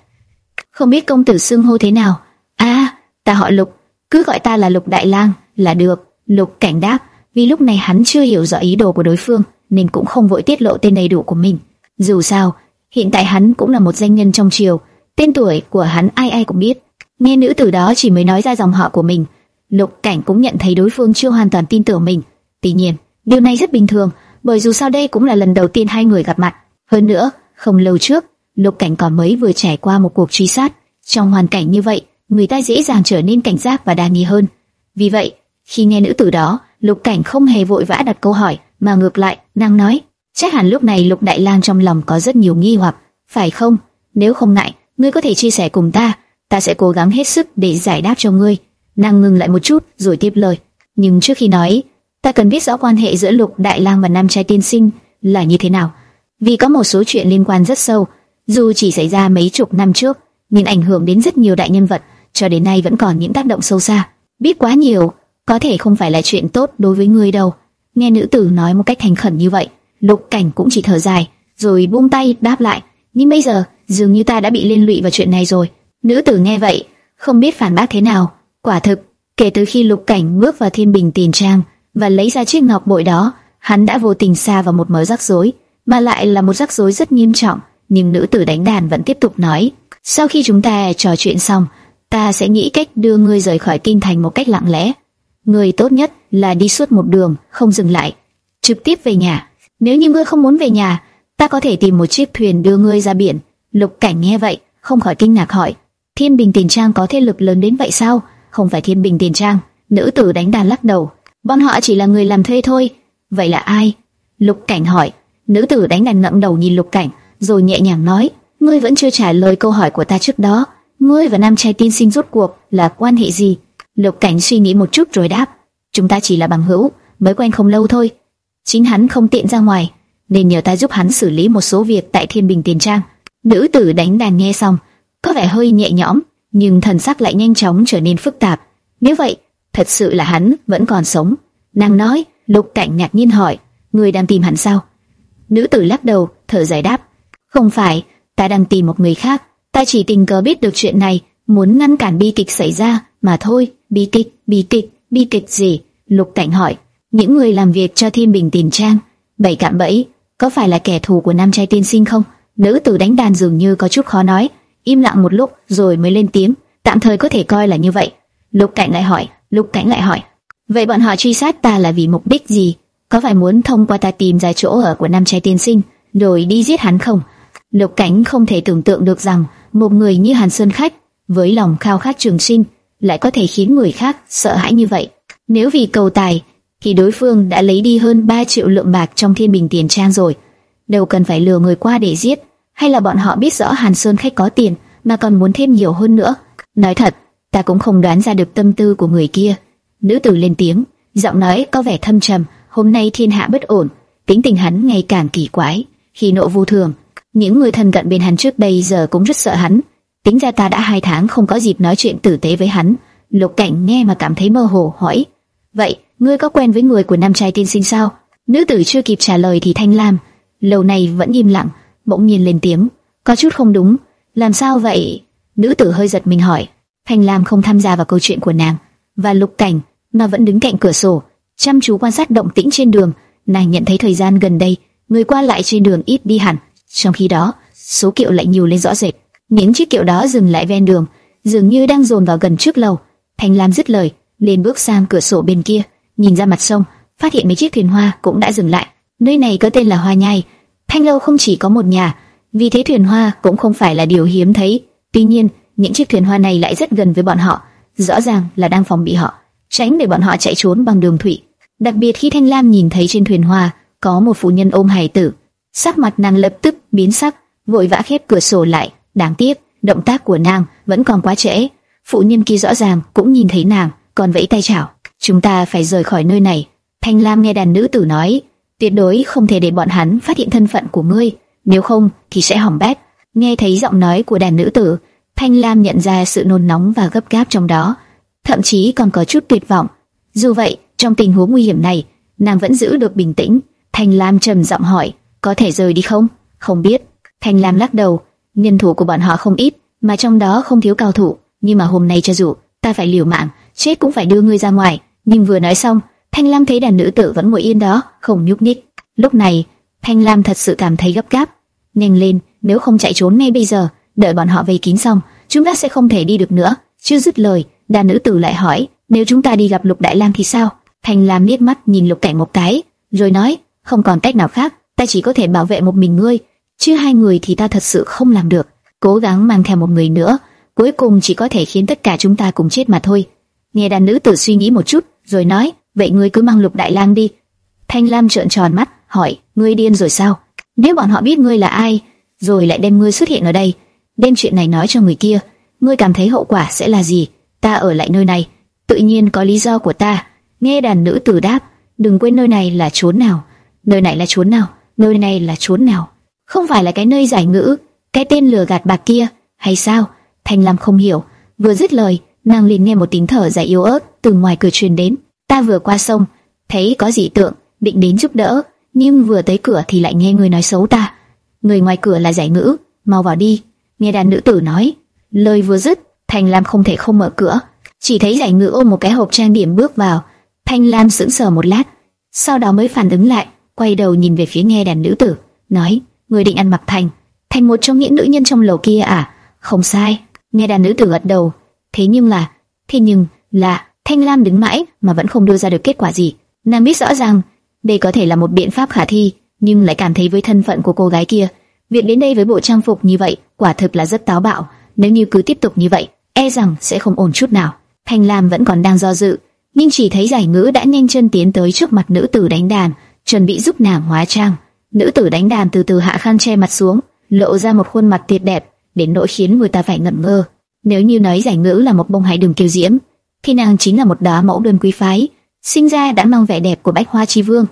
"Không biết công tử xưng hô thế nào?" "A, ta họ Lục, cứ gọi ta là Lục Đại Lang là được." Lục Cảnh đáp, vì lúc này hắn chưa hiểu rõ ý đồ của đối phương, nên cũng không vội tiết lộ tên đầy đủ của mình. Dù sao, hiện tại hắn cũng là một danh nhân trong triều, tên tuổi của hắn ai ai cũng biết. Nghe nữ tử đó chỉ mới nói ra dòng họ của mình, Lục Cảnh cũng nhận thấy đối phương chưa hoàn toàn tin tưởng mình. Tuy nhiên, điều này rất bình thường, bởi dù sao đây cũng là lần đầu tiên hai người gặp mặt. Hơn nữa, không lâu trước, Lục Cảnh còn mới vừa trải qua một cuộc truy sát. Trong hoàn cảnh như vậy, người ta dễ dàng trở nên cảnh giác và đa nghi hơn. Vì vậy, khi nghe nữ tử đó, Lục Cảnh không hề vội vã đặt câu hỏi, mà ngược lại, nàng nói, chắc hẳn lúc này Lục Đại Lang trong lòng có rất nhiều nghi hoặc, phải không? Nếu không ngại, ngươi có thể chia sẻ cùng ta, ta sẽ cố gắng hết sức để giải đáp cho ngươi. Nàng ngừng lại một chút, rồi tiếp lời. Nhưng trước khi nói, ta cần biết rõ quan hệ giữa Lục Đại Lang và nam trai tiên sinh là như thế nào, vì có một số chuyện liên quan rất sâu, dù chỉ xảy ra mấy chục năm trước, nhưng ảnh hưởng đến rất nhiều đại nhân vật, cho đến nay vẫn còn những tác động sâu xa. Biết quá nhiều, có thể không phải là chuyện tốt đối với ngươi đâu. Nghe nữ tử nói một cách thành khẩn như vậy, Lục Cảnh cũng chỉ thở dài, rồi buông tay đáp lại. Nhưng bây giờ, dường như ta đã bị liên lụy vào chuyện này rồi. Nữ tử nghe vậy, không biết phản bác thế nào. Quả thực, kể từ khi Lục Cảnh bước vào Thiên Bình Tiền Trang và lấy ra chiếc ngọc bội đó, hắn đã vô tình xa vào một mớ rắc rối, mà lại là một rắc rối rất nghiêm trọng. Nhưng nữ tử đánh đàn vẫn tiếp tục nói: sau khi chúng ta trò chuyện xong, ta sẽ nghĩ cách đưa ngươi rời khỏi kinh thành một cách lặng lẽ. Người tốt nhất là đi suốt một đường, không dừng lại, trực tiếp về nhà. Nếu như ngươi không muốn về nhà, ta có thể tìm một chiếc thuyền đưa ngươi ra biển. Lục Cảnh nghe vậy, không khỏi kinh ngạc hỏi: Thiên Bình Tiền Trang có thế lực lớn đến vậy sao? Không phải Thiên Bình Tiền Trang. Nữ tử đánh đàn lắc đầu. Bọn họ chỉ là người làm thuê thôi. Vậy là ai? Lục Cảnh hỏi. Nữ tử đánh đàn ngẩng đầu nhìn Lục Cảnh, rồi nhẹ nhàng nói: Ngươi vẫn chưa trả lời câu hỏi của ta trước đó. Ngươi và nam trai tiên sinh rốt cuộc là quan hệ gì? Lục Cảnh suy nghĩ một chút rồi đáp, chúng ta chỉ là bằng hữu, mới quen không lâu thôi. Chính hắn không tiện ra ngoài, nên nhờ ta giúp hắn xử lý một số việc tại Thiên Bình Tiền Trang. Nữ tử đánh đàn nghe xong, có vẻ hơi nhẹ nhõm, nhưng thần sắc lại nhanh chóng trở nên phức tạp. Nếu vậy, thật sự là hắn vẫn còn sống. Nàng nói, Lục Cảnh ngạc nhiên hỏi, người đang tìm hắn sao? Nữ tử lắc đầu, thở dài đáp, không phải, ta đang tìm một người khác. Ta chỉ tình cờ biết được chuyện này, muốn ngăn cản bi kịch xảy ra mà thôi. Bi kịch, bi kịch, bi kịch gì? Lục Cảnh hỏi. Những người làm việc cho Thiên Bình Tiền Trang, bảy cạm bẫy, có phải là kẻ thù của nam trai tiên sinh không? Nữ tử đánh đàn dường như có chút khó nói, im lặng một lúc rồi mới lên tiếng, tạm thời có thể coi là như vậy. Lục Cảnh lại hỏi, Lục Cảnh lại hỏi, vậy bọn họ truy sát ta là vì mục đích gì? Có phải muốn thông qua ta tìm ra chỗ ở của nam trai tiên sinh, rồi đi giết hắn không? Lục Cảnh không thể tưởng tượng được rằng một người như Hàn Sơn Khách với lòng khao khát trường sinh lại có thể khiến người khác sợ hãi như vậy. Nếu vì cầu tài thì đối phương đã lấy đi hơn 3 triệu lượng bạc trong thiên bình tiền trang rồi, đâu cần phải lừa người qua để giết, hay là bọn họ biết rõ Hàn Sơn Khách có tiền mà còn muốn thêm nhiều hơn nữa. Nói thật, ta cũng không đoán ra được tâm tư của người kia. Nữ tử lên tiếng, giọng nói có vẻ thâm trầm, hôm nay thiên hạ bất ổn, tính tình hắn ngày càng kỳ quái, khi nộ vô thường những người thân cận bên hắn trước đây giờ cũng rất sợ hắn. Tính ra ta đã hai tháng không có dịp nói chuyện tử tế với hắn. Lục Cảnh nghe mà cảm thấy mơ hồ, hỏi: vậy ngươi có quen với người của nam trai tiên sinh sao? Nữ tử chưa kịp trả lời thì Thanh Lam lâu nay vẫn im lặng, bỗng nhiên lên tiếng: có chút không đúng. Làm sao vậy? Nữ tử hơi giật mình hỏi. Thanh Lam không tham gia vào câu chuyện của nàng và Lục Cảnh mà vẫn đứng cạnh cửa sổ, chăm chú quan sát động tĩnh trên đường. Nàng nhận thấy thời gian gần đây người qua lại trên đường ít đi hẳn trong khi đó, số kiệu lại nhiều lên rõ rệt. Những chiếc kiệu đó dừng lại ven đường, dường như đang dồn vào gần trước lầu. Thanh Lam dứt lời, liền bước sang cửa sổ bên kia, nhìn ra mặt sông, phát hiện mấy chiếc thuyền hoa cũng đã dừng lại. Nơi này có tên là Hoa Nhai. Thanh lâu không chỉ có một nhà, vì thế thuyền hoa cũng không phải là điều hiếm thấy. Tuy nhiên, những chiếc thuyền hoa này lại rất gần với bọn họ, rõ ràng là đang phòng bị họ, tránh để bọn họ chạy trốn bằng đường thủy. Đặc biệt khi Thanh Lam nhìn thấy trên thuyền hoa có một phụ nhân ôm hài tử, Sắc mặt nàng lập tức biến sắc, vội vã khép cửa sổ lại. Đáng tiếc, động tác của nàng vẫn còn quá trễ. Phụ nhân kia rõ ràng cũng nhìn thấy nàng, còn vẫy tay chào. Chúng ta phải rời khỏi nơi này. Thanh Lam nghe đàn nữ tử nói, tuyệt đối không thể để bọn hắn phát hiện thân phận của ngươi, nếu không thì sẽ hỏng bét. Nghe thấy giọng nói của đàn nữ tử, Thanh Lam nhận ra sự nôn nóng và gấp gáp trong đó, thậm chí còn có chút tuyệt vọng. Dù vậy, trong tình huống nguy hiểm này, nàng vẫn giữ được bình tĩnh. Thanh Lam trầm giọng hỏi, có thể rời đi không? Không biết. Thanh Lam lắc đầu, nhân thủ của bọn họ không ít, mà trong đó không thiếu cao thủ. Nhưng mà hôm nay cho dù ta phải liều mạng, chết cũng phải đưa ngươi ra ngoài. Nhưng vừa nói xong, Thanh Lam thấy đàn nữ tử vẫn ngồi yên đó, không nhúc nhích. Lúc này, Thanh Lam thật sự cảm thấy gấp gáp. Nhanh lên, nếu không chạy trốn ngay bây giờ, đợi bọn họ vây kín xong, chúng ta sẽ không thể đi được nữa. Chưa dứt lời, đàn nữ tử lại hỏi, nếu chúng ta đi gặp Lục Đại Lang thì sao? Thanh Lam liếc mắt nhìn Lục Cảnh một cái, rồi nói, không còn cách nào khác, ta chỉ có thể bảo vệ một mình ngươi, chứ hai người thì ta thật sự không làm được. Cố gắng mang theo một người nữa, cuối cùng chỉ có thể khiến tất cả chúng ta cùng chết mà thôi. Nghe đàn nữ tử suy nghĩ một chút, rồi nói, vậy ngươi cứ mang Lục Đại Lang đi. Thanh Lam trợn tròn mắt, hỏi, ngươi điên rồi sao? Nếu bọn họ biết ngươi là ai, rồi lại đem ngươi xuất hiện ở đây, đem chuyện này nói cho người kia, ngươi cảm thấy hậu quả sẽ là gì? Ta ở lại nơi này, tự nhiên có lý do của ta. Nghe đàn nữ tử đáp, đừng quên nơi này là chốn nào, nơi này là chốn nào, nơi này là chốn nào. Không phải là cái nơi giải ngữ, cái tên lừa gạt bạc kia, hay sao? Thanh Lam không hiểu, vừa dứt lời, nàng liền nghe một tiếng thở dài yếu ớt từ ngoài cửa truyền đến. Ta vừa qua sông, thấy có dị tượng, định đến giúp đỡ, nhưng vừa tới cửa thì lại nghe người nói xấu ta. Người ngoài cửa là giải ngữ, mau vào đi. Nghe đàn nữ tử nói, lời vừa dứt, Thanh Lam không thể không mở cửa, chỉ thấy giải ngữ ôm một cái hộp trang điểm bước vào. Thanh Lam sững sờ một lát, sau đó mới phản ứng lại, quay đầu nhìn về phía nghe đàn nữ tử, nói: người định ăn mặc thành thành một trong những nữ nhân trong lầu kia à? Không sai. Nghe đàn nữ tử gật đầu. Thế nhưng là, thế nhưng là Thanh Lam đứng mãi mà vẫn không đưa ra được kết quả gì. Nàng biết rõ ràng đây có thể là một biện pháp khả thi, nhưng lại cảm thấy với thân phận của cô gái kia, việc đến đây với bộ trang phục như vậy quả thực là rất táo bạo. Nếu như cứ tiếp tục như vậy, e rằng sẽ không ổn chút nào. Thanh Lam vẫn còn đang do dự, nhưng chỉ thấy giải ngữ đã nhanh chân tiến tới trước mặt nữ tử đánh đàn, chuẩn bị giúp nàng hóa trang. Nữ tử đánh đàn từ từ hạ khăn che mặt xuống, lộ ra một khuôn mặt tuyệt đẹp, đến nỗi khiến người ta phải ngẩn ngơ. Nếu như nói giải ngữ là một bông hải đường kiều diễm, thì nàng chính là một đóa mẫu đơn quý phái, sinh ra đã mang vẻ đẹp của bách hoa chi vương,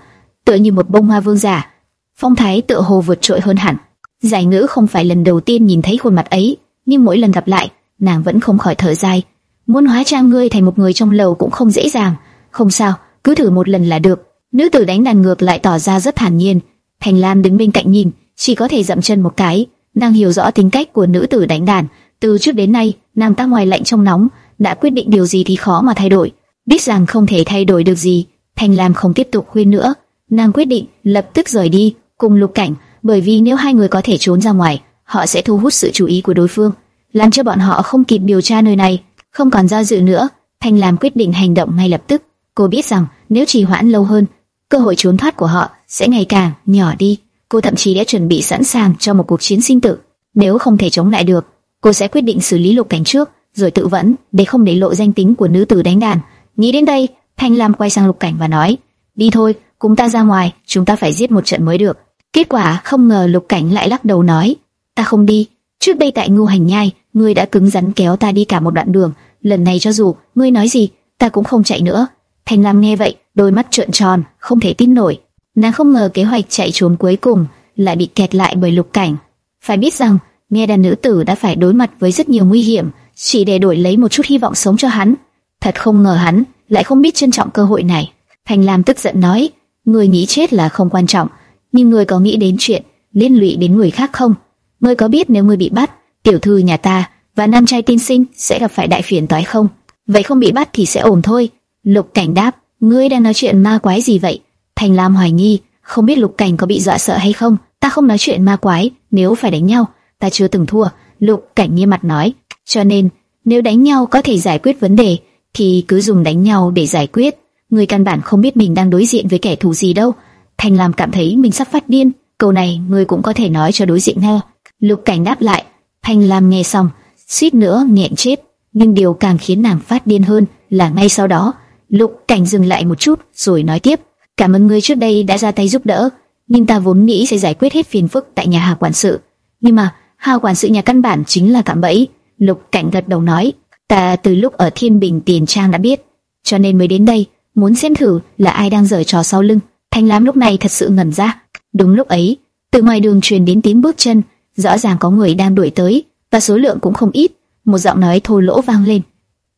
tựa như một bông hoa vương giả, phong thái tựa hồ vượt trội hơn hẳn. Giải ngữ không phải lần đầu tiên nhìn thấy khuôn mặt ấy, nhưng mỗi lần gặp lại, nàng vẫn không khỏi thở dài. Muốn hóa trang ngươi thành một người trong lầu cũng không dễ dàng. Không sao, cứ thử một lần là được. Nữ tử đánh đàn ngược lại tỏ ra rất thản nhiên. Thành Lam đứng bên cạnh nhìn, chỉ có thể dậm chân một cái. Nàng hiểu rõ tính cách của nữ tử đánh đàn. Từ trước đến nay, nàng ta ngoài lạnh trong nóng, đã quyết định điều gì thì khó mà thay đổi. Biết rằng không thể thay đổi được gì, Thành Lam không tiếp tục khuyên nữa. Nàng quyết định lập tức rời đi cùng Lục Cảnh, bởi vì nếu hai người có thể trốn ra ngoài, họ sẽ thu hút sự chú ý của đối phương, làm cho bọn họ không kịp điều tra nơi này. Không còn do dự nữa, Thanh Lam quyết định hành động ngay lập tức. Cô biết rằng nếu trì hoãn lâu hơn, cơ hội trốn thoát của họ sẽ ngày càng nhỏ đi. Cô thậm chí đã chuẩn bị sẵn sàng cho một cuộc chiến sinh tử. Nếu không thể chống lại được, cô sẽ quyết định xử lý Lục Cảnh trước, rồi tự vẫn để không để lộ danh tính của nữ tử đánh đàn. Nghĩ đến đây, Thanh Lam quay sang Lục Cảnh và nói: "Đi thôi, cùng ta ra ngoài, chúng ta phải giết một trận mới được." Kết quả không ngờ Lục Cảnh lại lắc đầu nói: "Ta không đi, Trước đây tại Ngưu Hành Nhai, ngươi đã cứng rắn kéo ta đi cả một đoạn đường, lần này cho dù ngươi nói gì, ta cũng không chạy nữa." thanh Lam nghe vậy, đôi mắt trợn tròn, không thể tin nổi. Nàng không ngờ kế hoạch chạy trốn cuối cùng lại bị kẹt lại bởi Lục Cảnh. Phải biết rằng, nghe đàn nữ tử đã phải đối mặt với rất nhiều nguy hiểm, chỉ để đổi lấy một chút hy vọng sống cho hắn. Thật không ngờ hắn lại không biết trân trọng cơ hội này. Thành Lam tức giận nói, người nghĩ chết là không quan trọng, nhưng người có nghĩ đến chuyện liên lụy đến người khác không? ngươi có biết nếu ngươi bị bắt, tiểu thư nhà ta và nam trai tiên sinh sẽ gặp phải đại phiền toái không? Vậy không bị bắt thì sẽ ổn thôi. Lục Cảnh đáp, ngươi đang nói chuyện ma quái gì vậy? Thành Lam hoài nghi, không biết Lục Cảnh có bị dọa sợ hay không? Ta không nói chuyện ma quái, nếu phải đánh nhau, ta chưa từng thua. Lục Cảnh nghiêm mặt nói, cho nên nếu đánh nhau có thể giải quyết vấn đề, thì cứ dùng đánh nhau để giải quyết. Người căn bản không biết mình đang đối diện với kẻ thù gì đâu. Thành Lam cảm thấy mình sắp phát điên. Câu này người cũng có thể nói cho đối diện nghe. Lục Cảnh đáp lại, Thanh Lam nghe xong, suýt nữa nghẹn chết. Nhưng điều càng khiến nàng phát điên hơn là ngay sau đó, Lục Cảnh dừng lại một chút rồi nói tiếp: Cảm ơn ngươi trước đây đã ra tay giúp đỡ, nhưng ta vốn nghĩ sẽ giải quyết hết phiền phức tại nhà Hà quản sự, nhưng mà Hao quản sự nhà căn bản chính là cạm bẫy. Lục Cảnh gật đầu nói: Ta từ lúc ở Thiên Bình Tiền Trang đã biết, cho nên mới đến đây, muốn xem thử là ai đang giở trò sau lưng. Thanh Lam lúc này thật sự ngẩn ra. Đúng lúc ấy, từ ngoài đường truyền đến tiếng bước chân, rõ ràng có người đang đuổi tới, và số lượng cũng không ít. Một giọng nói thô lỗ vang lên.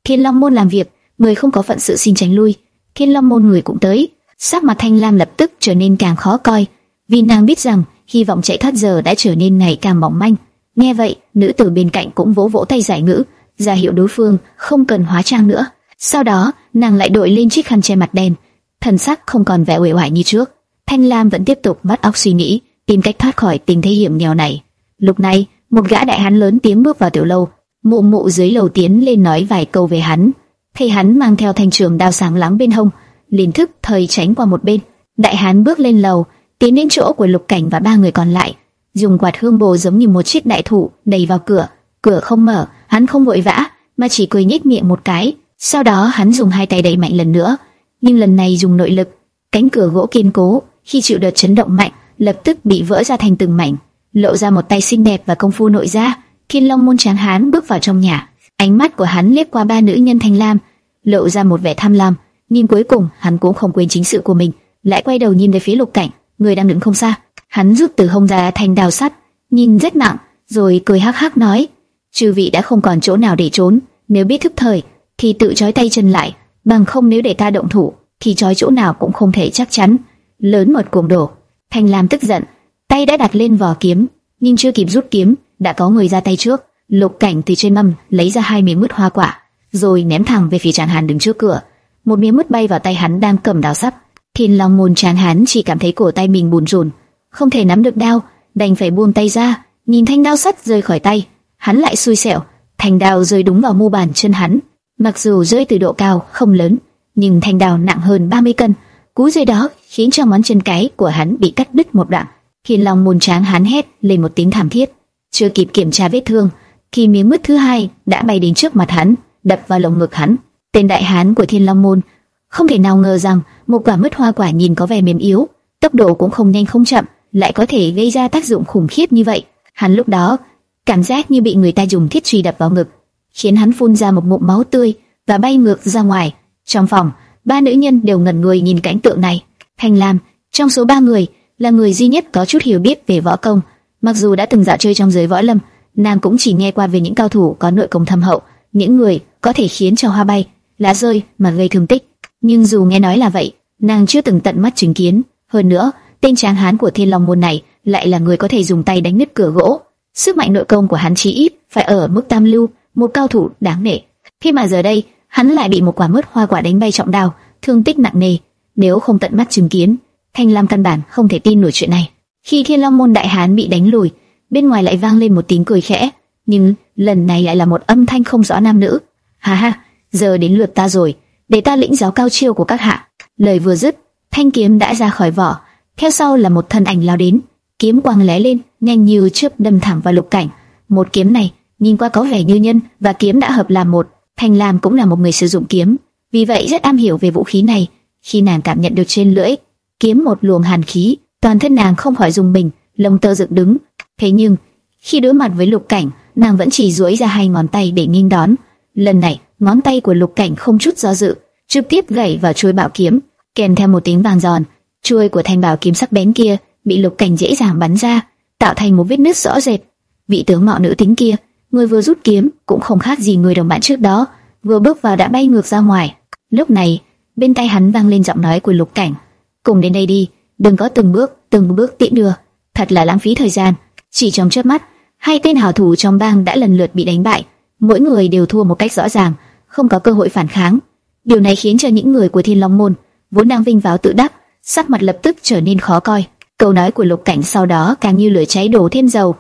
Thiên Long môn làm việc, người không có phận sự xin tránh lui. Thiên Long môn người cũng tới. Sắc mặt Thanh Lam lập tức trở nên càng khó coi, vì nàng biết rằng hy vọng chạy thoát giờ đã trở nên ngày càng mỏng manh. Nghe vậy, nữ tử bên cạnh cũng vỗ vỗ tay giải ngữ, ra hiệu đối phương không cần hóa trang nữa. Sau đó, nàng lại đội lên chiếc khăn che mặt đen, thần sắc không còn vẻ uể oải như trước. Thanh Lam vẫn tiếp tục bắt óc suy nghĩ, tìm cách thoát khỏi tình thế hiểm nghèo này. Lúc này, một gã đại hán lớn tiếng bước vào tiểu lâu, mụ mụ dưới lầu tiến lên nói vài câu về hắn. Thấy hắn mang theo thanh trường đao sáng láng bên hông, liền thức thời tránh qua một bên. Đại hán bước lên lầu, tiến đến chỗ của Lục Cảnh và ba người còn lại, dùng quạt hương bồ giống như một chiếc đại thụ đẩy vào cửa. Cửa không mở, hắn không vội vã, mà chỉ cười nhếch miệng một cái. Sau đó hắn dùng hai tay đẩy mạnh lần nữa, nhưng lần này dùng nội lực. Cánh cửa gỗ kiên cố, khi chịu đợt chấn động mạnh, lập tức bị vỡ ra thành từng mảnh, lộ ra một tay xinh đẹp và công phu nội gia. Thiên Long môn tráng hán bước vào trong nhà, ánh mắt của hắn liếc qua ba nữ nhân thanh lam, lộ ra một vẻ tham lam, nhưng cuối cùng hắn cũng không quên chính sự của mình, lại quay đầu nhìn về phía Lục Cảnh, người đang đứng không xa. Hắn rút từ hông ra thanh đào sắt, nhìn rất nặng, rồi cười hắc hắc nói: "Chư vị đã không còn chỗ nào để trốn, nếu biết thức thời thì tự trói tay chân lại, bằng không nếu để ta động thủ thì trói chỗ nào cũng không thể chắc chắn." Lớn một cuồng đổ, Thanh Lam tức giận, tay đã đặt lên vỏ kiếm, nhưng chưa kịp rút kiếm, đã có người ra tay trước. Lục Cảnh từ trên mâm lấy ra hai miếng mứt hoa quả, rồi ném thẳng về phía Tráng hàn đứng trước cửa. Một miếng mứt bay vào tay hắn đang cầm đào sắt. Thiên Long môn Tráng Hán chỉ cảm thấy cổ tay mình bùn rùn, không thể nắm được đao, đành phải buông tay ra, nhìn thanh đao sắt rơi khỏi tay, hắn lại xui xẻo, thanh đao rơi đúng vào mu bàn chân hắn. Mặc dù rơi từ độ cao không lớn, nhưng thanh đao nặng hơn 30 cân, cú rơi đó khiến cho ngón chân cái của hắn bị cắt đứt một đoạn. Thiên Long môn Tráng hắn hét lên một tiếng thảm thiết, chưa kịp kiểm tra vết thương, khi miếng mứt thứ hai đã bay đến trước mặt hắn, đập vào lồng ngực hắn. Tên đại hán của Thiên Long môn không thể nào ngờ rằng một quả mứt hoa quả nhìn có vẻ mềm yếu, tốc độ cũng không nhanh không chậm, lại có thể gây ra tác dụng khủng khiếp như vậy. Hắn lúc đó cảm giác như bị người ta dùng thiết truy đập vào ngực, khiến hắn phun ra một ngụm máu tươi và bay ngược ra ngoài. Trong phòng, ba nữ nhân đều ngẩn người nhìn cảnh tượng này. Thanh Lam, trong số ba người, là người duy nhất có chút hiểu biết về võ công. Mặc dù đã từng dạo chơi trong giới võ lâm, nàng cũng chỉ nghe qua về những cao thủ có nội công thâm hậu, những người có thể khiến cho hoa bay, lá rơi mà gây thương tích. Nhưng dù nghe nói là vậy, nàng chưa từng tận mắt chứng kiến. Hơn nữa, tên tráng hán của Thiên Long môn này lại là người có thể dùng tay đánh nứt cửa gỗ. Sức mạnh nội công của hắn chỉ ít phải ở mức tam lưu, một cao thủ đáng nể. Khi mà giờ đây, hắn lại bị một quả mứt hoa quả đánh bay trọng đao, thương tích nặng nề. Nếu không tận mắt chứng kiến, Thanh Lam căn bản không thể tin nổi chuyện này. Khi Thiên Long môn đại hán bị đánh lùi, bên ngoài lại vang lên một tiếng cười khẽ, nhưng lần này lại là một âm thanh không rõ nam nữ. Ha ha, giờ đến lượt ta rồi, để ta lĩnh giáo cao chiêu của các hạ. Lời vừa dứt, thanh kiếm đã ra khỏi vỏ, theo sau là một thân ảnh lao đến, kiếm quang lóe lên, nhanh như chớp đâm thẳng vào lục cảnh. Một kiếm này nhìn qua có vẻ như nhân và kiếm đã hợp làm một. Thanh Lam cũng là một người sử dụng kiếm, vì vậy rất am hiểu về vũ khí này. Khi nàng cảm nhận được trên lưỡi kiếm một luồng hàn khí, toàn thân nàng không khỏi dùng mình, lông tơ dựng đứng. Thế nhưng khi đối mặt với lục cảnh, nàng vẫn chỉ duỗi ra hai ngón tay để nghênh đón. Lần này, ngón tay của lục cảnh không chút do dự, trực tiếp gảy vào chuôi bạo kiếm, kèm theo một tiếng vang giòn. Chuôi của thanh bảo kiếm sắc bén kia bị lục cảnh dễ dàng bắn ra, tạo thành một vết nứt rõ rệt. Vị tướng mạo nữ tính kia, người vừa rút kiếm cũng không khác gì người đồng bạn trước đó, vừa bước vào đã bay ngược ra ngoài. Lúc này, bên tay hắn vang lên giọng nói của lục cảnh: "Cùng đến đây đi, đừng có từng bước, từng bước tiễn đưa, thật là lãng phí thời gian." Chỉ trong chớp mắt, hai tên hảo thủ trong bang đã lần lượt bị đánh bại, mỗi người đều thua một cách rõ ràng, không có cơ hội phản kháng. Điều này khiến cho những người của Thiên Long môn vốn đang vinh váo tự đắc, sắc mặt lập tức trở nên khó coi. Câu nói của Lục Cảnh sau đó càng như lửa cháy đổ thêm dầu,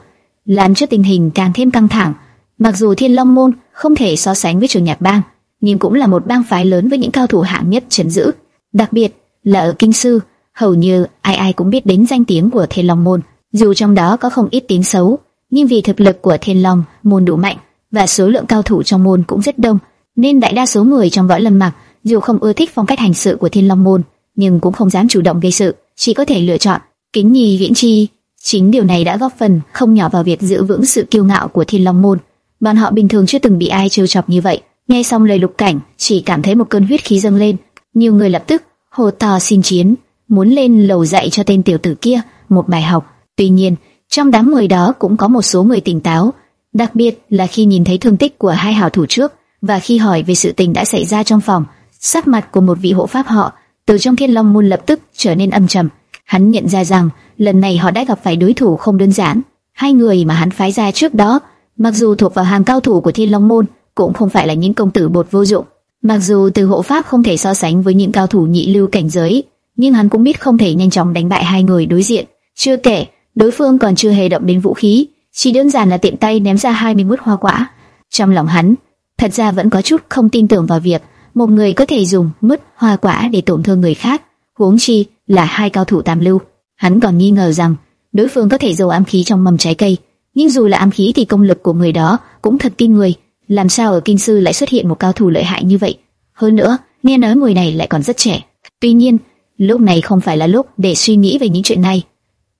làm cho tình hình càng thêm căng thẳng. Mặc dù Thiên Long môn không thể so sánh với Trường Nhạc bang, nhưng cũng là một bang phái lớn với những cao thủ hạng nhất trấn giữ. Đặc biệt là ở kinh sư, hầu như ai ai cũng biết đến danh tiếng của Thiên Long môn. Dù trong đó có không ít tiếng xấu, nhưng vì thực lực của Thiên Long môn đủ mạnh và số lượng cao thủ trong môn cũng rất đông, nên đại đa số người trong võ lâm mặc dù không ưa thích phong cách hành sự của Thiên Long môn, nhưng cũng không dám chủ động gây sự, chỉ có thể lựa chọn kính nhi viễn chi. Chính điều này đã góp phần không nhỏ vào việc giữ vững sự kiêu ngạo của Thiên Long môn. Bọn họ bình thường chưa từng bị ai trêu chọc như vậy. Nghe xong lời Lục Cảnh, chỉ cảm thấy một cơn huyết khí dâng lên, nhiều người lập tức hô to xin chiến. muốn lên lầu dạy cho tên tiểu tử kia một bài học. Tuy nhiên, trong đám người đó cũng có một số người tỉnh táo, đặc biệt là khi nhìn thấy thương tích của hai hảo thủ trước và khi hỏi về sự tình đã xảy ra trong phòng, sắc mặt của một vị hộ pháp họ từ trong Thiên Long môn lập tức trở nên âm trầm. Hắn nhận ra rằng lần này họ đã gặp phải đối thủ không đơn giản. Hai người mà hắn phái ra trước đó, mặc dù thuộc vào hàng cao thủ của Thiên Long môn, cũng không phải là những công tử bột vô dụng. Mặc dù từ hộ pháp không thể so sánh với những cao thủ nhị lưu cảnh giới, nhưng hắn cũng biết không thể nhanh chóng đánh bại hai người đối diện. Chưa kể, đối phương còn chưa hề động đến vũ khí, chỉ đơn giản là tiện tay ném ra 20 mút hoa quả. Trong lòng hắn, thật ra vẫn có chút không tin tưởng vào việc một người có thể dùng mứt hoa quả để tổn thương người khác, huống chi là hai cao thủ tam lưu. Hắn còn nghi ngờ rằng đối phương có thể giấu ám khí trong mầm trái cây, nhưng dù là ám khí thì công lực của người đó cũng thật tin người. Làm sao ở kinh sư lại xuất hiện một cao thủ lợi hại như vậy? Hơn nữa, nghe nói người này lại còn rất trẻ. Tuy nhiên, lúc này không phải là lúc để suy nghĩ về những chuyện này.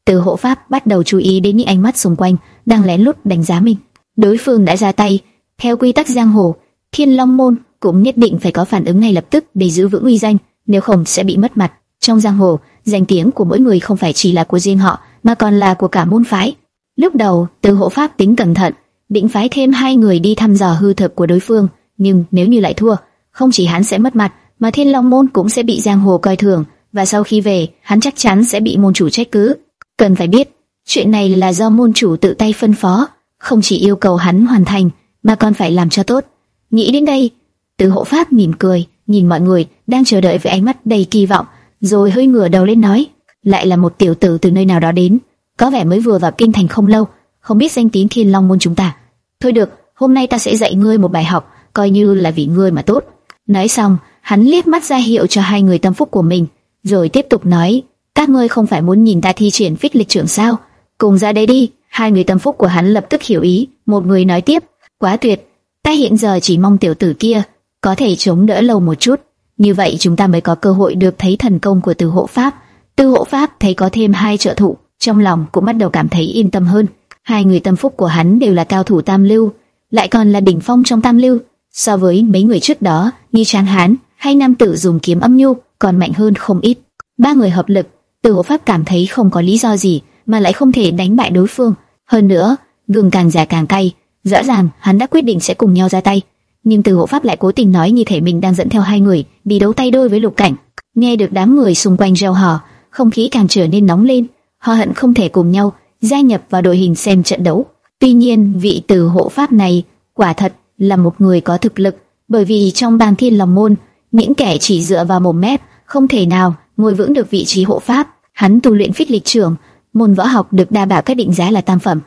Từ hộ pháp bắt đầu chú ý đến những ánh mắt xung quanh đang lén lút đánh giá mình. Đối phương đã ra tay, theo quy tắc giang hồ, Thiên Long môn cũng nhất định phải có phản ứng ngay lập tức để giữ vững uy danh, nếu không sẽ bị mất mặt. Trong giang hồ, danh tiếng của mỗi người không phải chỉ là của riêng họ, mà còn là của cả môn phái. Lúc đầu, Từ hộ pháp tính cẩn thận, định phái thêm hai người đi thăm dò hư thực của đối phương, nhưng nếu như lại thua, không chỉ hắn sẽ mất mặt, mà Thiên Long môn cũng sẽ bị giang hồ coi thường, và sau khi về, hắn chắc chắn sẽ bị môn chủ trách cứ. Cần phải biết, chuyện này là do môn chủ tự tay phân phó, không chỉ yêu cầu hắn hoàn thành, mà còn phải làm cho tốt. Nghĩ đến đây, từ hộ pháp mỉm cười, nhìn mọi người đang chờ đợi với ánh mắt đầy kỳ vọng, rồi hơi ngửa đầu lên nói, lại là một tiểu tử từ nơi nào đó đến, có vẻ mới vừa vào kinh thành không lâu, không biết danh tín Thiên Long môn chúng ta. Thôi được, hôm nay ta sẽ dạy ngươi một bài học, coi như là vì ngươi mà tốt. Nói xong, hắn liếc mắt ra hiệu cho hai người tâm phúc của mình, rồi tiếp tục nói, các ngươi không phải muốn nhìn ta thi triển phích lịch trưởng sao? Cùng ra đây đi. Hai người tâm phúc của hắn lập tức hiểu ý, một người nói tiếp, quá tuyệt, ta hiện giờ chỉ mong tiểu tử kia có thể chống đỡ lâu một chút, như vậy chúng ta mới có cơ hội được thấy thần công của Từ Hộ Pháp. Từ Hộ Pháp thấy có thêm hai trợ thủ, trong lòng cũng bắt đầu cảm thấy yên tâm hơn. Hai người tâm phúc của hắn đều là cao thủ tam lưu, lại còn là đỉnh phong trong tam lưu, so với mấy người trước đó như Tráng Hán hay nam tử dùng kiếm âm nhu còn mạnh hơn không ít. Ba người hợp lực, Từ Hộ Pháp cảm thấy không có lý do gì mà lại không thể đánh bại đối phương. Hơn nữa, gừng càng già càng cay, rõ ràng hắn đã quyết định sẽ cùng nhau ra tay. Nhưng Từ Hộ Pháp lại cố tình nói như thể mình đang dẫn theo hai người đi đấu tay đôi với Lục Cảnh. Nghe được đám người xung quanh reo hò, không khí càng trở nên nóng lên. Họ hận không thể cùng nhau gia nhập vào đội hình xem trận đấu. Tuy nhiên, vị Từ Hộ Pháp này quả thật là một người có thực lực, bởi vì trong bang thiên lòng môn, những kẻ chỉ dựa vào mồm mép không thể nào ngồi vững được vị trí hộ pháp. Hắn tu luyện phích lịch trưởng, môn võ học được đa bảo các định giá là tam phẩm.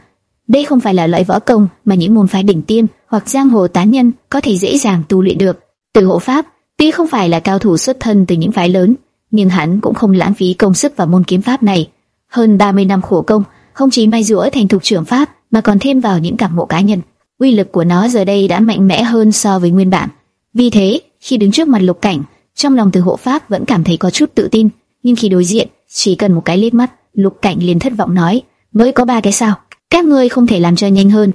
Đây không phải là loại võ công mà những môn phái đỉnh tiêm hoặc giang hồ tán nhân có thể dễ dàng tu luyện được. Từ hộ pháp, tuy không phải là cao thủ xuất thân từ những phái lớn, nhưng hắn cũng không lãng phí công sức vào môn kiếm pháp này. Hơn 30 năm khổ công, không chỉ may rũa thành thục trưởng pháp, mà còn thêm vào những cảm ngộ cá nhân. Uy lực của nó giờ đây đã mạnh mẽ hơn so với nguyên bản. Vì thế, khi đứng trước mặt lục cảnh, trong lòng từ hộ pháp vẫn cảm thấy có chút tự tin, nhưng khi đối diện, chỉ cần một cái liếc mắt, lục cảnh liền thất vọng nói, mới có ba cái sao? Các ngươi không thể làm cho nhanh hơn.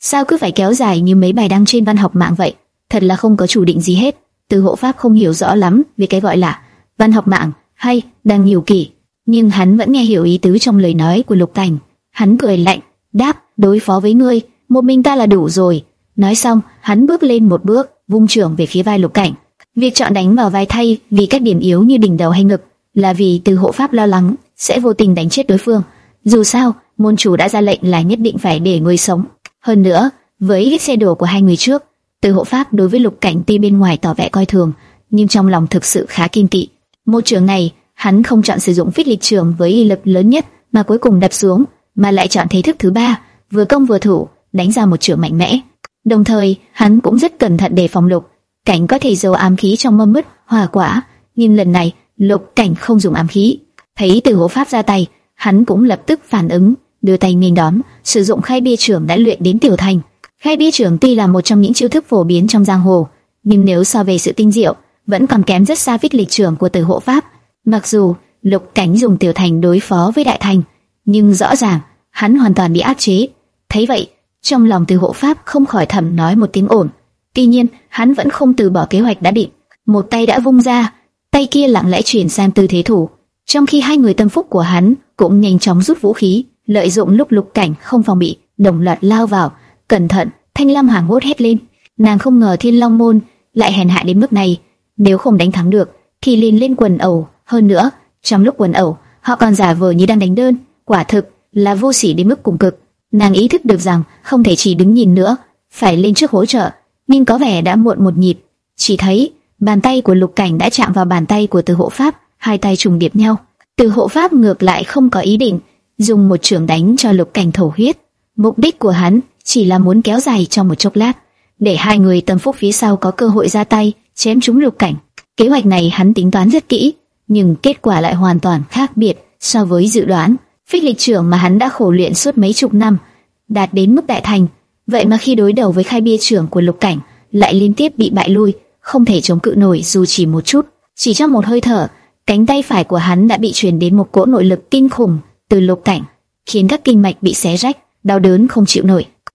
Sao cứ phải kéo dài như mấy bài đăng trên văn học mạng vậy? Thật là không có chủ định gì hết. Từ hộ pháp không hiểu rõ lắm về cái gọi là văn học mạng hay đang nhiều kỳ, nhưng hắn vẫn nghe hiểu ý tứ trong lời nói của lục cảnh. Hắn cười lạnh, đáp, đối phó với ngươi, một mình ta là đủ rồi. Nói xong, hắn bước lên một bước, vung trưởng về phía vai lục cảnh. Việc chọn đánh vào vai thay vì các điểm yếu như đỉnh đầu hay ngực là vì từ hộ pháp lo lắng sẽ vô tình đánh chết đối phương. Dù sao, môn chủ đã ra lệnh là nhất định phải để người sống. Hơn nữa, với vết xe đổ của hai người trước, từ hộ pháp đối với lục cảnh tuy bên ngoài tỏ vẻ coi thường, nhưng trong lòng thực sự khá kiên kỵ. môi trường này, hắn không chọn sử dụng phích lịch trường với uy lực lớn nhất mà cuối cùng đập xuống, mà lại chọn thế thức thứ ba, vừa công vừa thủ, đánh ra một trường mạnh mẽ. Đồng thời, hắn cũng rất cẩn thận đề phòng lục cảnh có thể giấu ám khí trong mâm mứt hòa quả, nhưng lần này lục cảnh không dùng ám khí. Thấy từ hộ pháp ra tay, hắn cũng lập tức phản ứng, đưa tay nghênh đón, sử dụng khai bia trưởng đã luyện đến tiểu thành. Khai bia trưởng tuy là một trong những chiêu thức phổ biến trong giang hồ, nhưng nếu so về sự tinh diệu, vẫn còn kém rất xa vít lịch trưởng của từ hộ pháp. Mặc dù lục cảnh dùng tiểu thành đối phó với đại thành, nhưng rõ ràng hắn hoàn toàn bị áp chế. Thấy vậy, trong lòng từ hộ pháp không khỏi thầm nói một tiếng ổn. Tuy nhiên, hắn vẫn không từ bỏ kế hoạch đã định. Một tay đã vung ra, tay kia lặng lẽ chuyển sang tư thế thủ. Trong khi hai người tâm phúc của hắn cũng nhanh chóng rút vũ khí, lợi dụng lúc lục cảnh không phòng bị, đồng loạt lao vào. Cẩn thận! Thanh Lam hoảng hốt hét lên. Nàng không ngờ Thiên Long môn lại hèn hạ đến mức này. Nếu không đánh thắng được, thì liền lên quần ẩu. Hơn nữa, trong lúc quần ẩu, họ còn giả vờ như đang đánh đơn. Quả thực là vô sỉ đến mức cùng cực. Nàng ý thức được rằng không thể chỉ đứng nhìn nữa, phải lên trước hỗ trợ. Nhưng có vẻ đã muộn một nhịp. Chỉ thấy bàn tay của Lục Cảnh đã chạm vào bàn tay của Từ Hộ Pháp, hai tay trùng điệp nhau. Từ Hộ Pháp ngược lại không có ý định dùng một trường đánh cho Lục Cảnh thổ huyết. Mục đích của hắn chỉ là muốn kéo dài trong một chốc lát, để hai người tâm phúc phía sau có cơ hội ra tay chém chúng Lục Cảnh. Kế hoạch này hắn tính toán rất kỹ, nhưng kết quả lại hoàn toàn khác biệt so với dự đoán. Phích lịch trưởng mà hắn đã khổ luyện suốt mấy chục năm, đạt đến mức đại thành, vậy mà khi đối đầu với khai bia trưởng của Lục Cảnh, lại liên tiếp bị bại lui, không thể chống cự nổi dù chỉ một chút. Chỉ trong một hơi thở, cánh tay phải của hắn đã bị truyền đến một cỗ nội lực kinh khủng từ Lục Cảnh, khiến các kinh mạch bị xé rách, đau đớn không chịu nổi.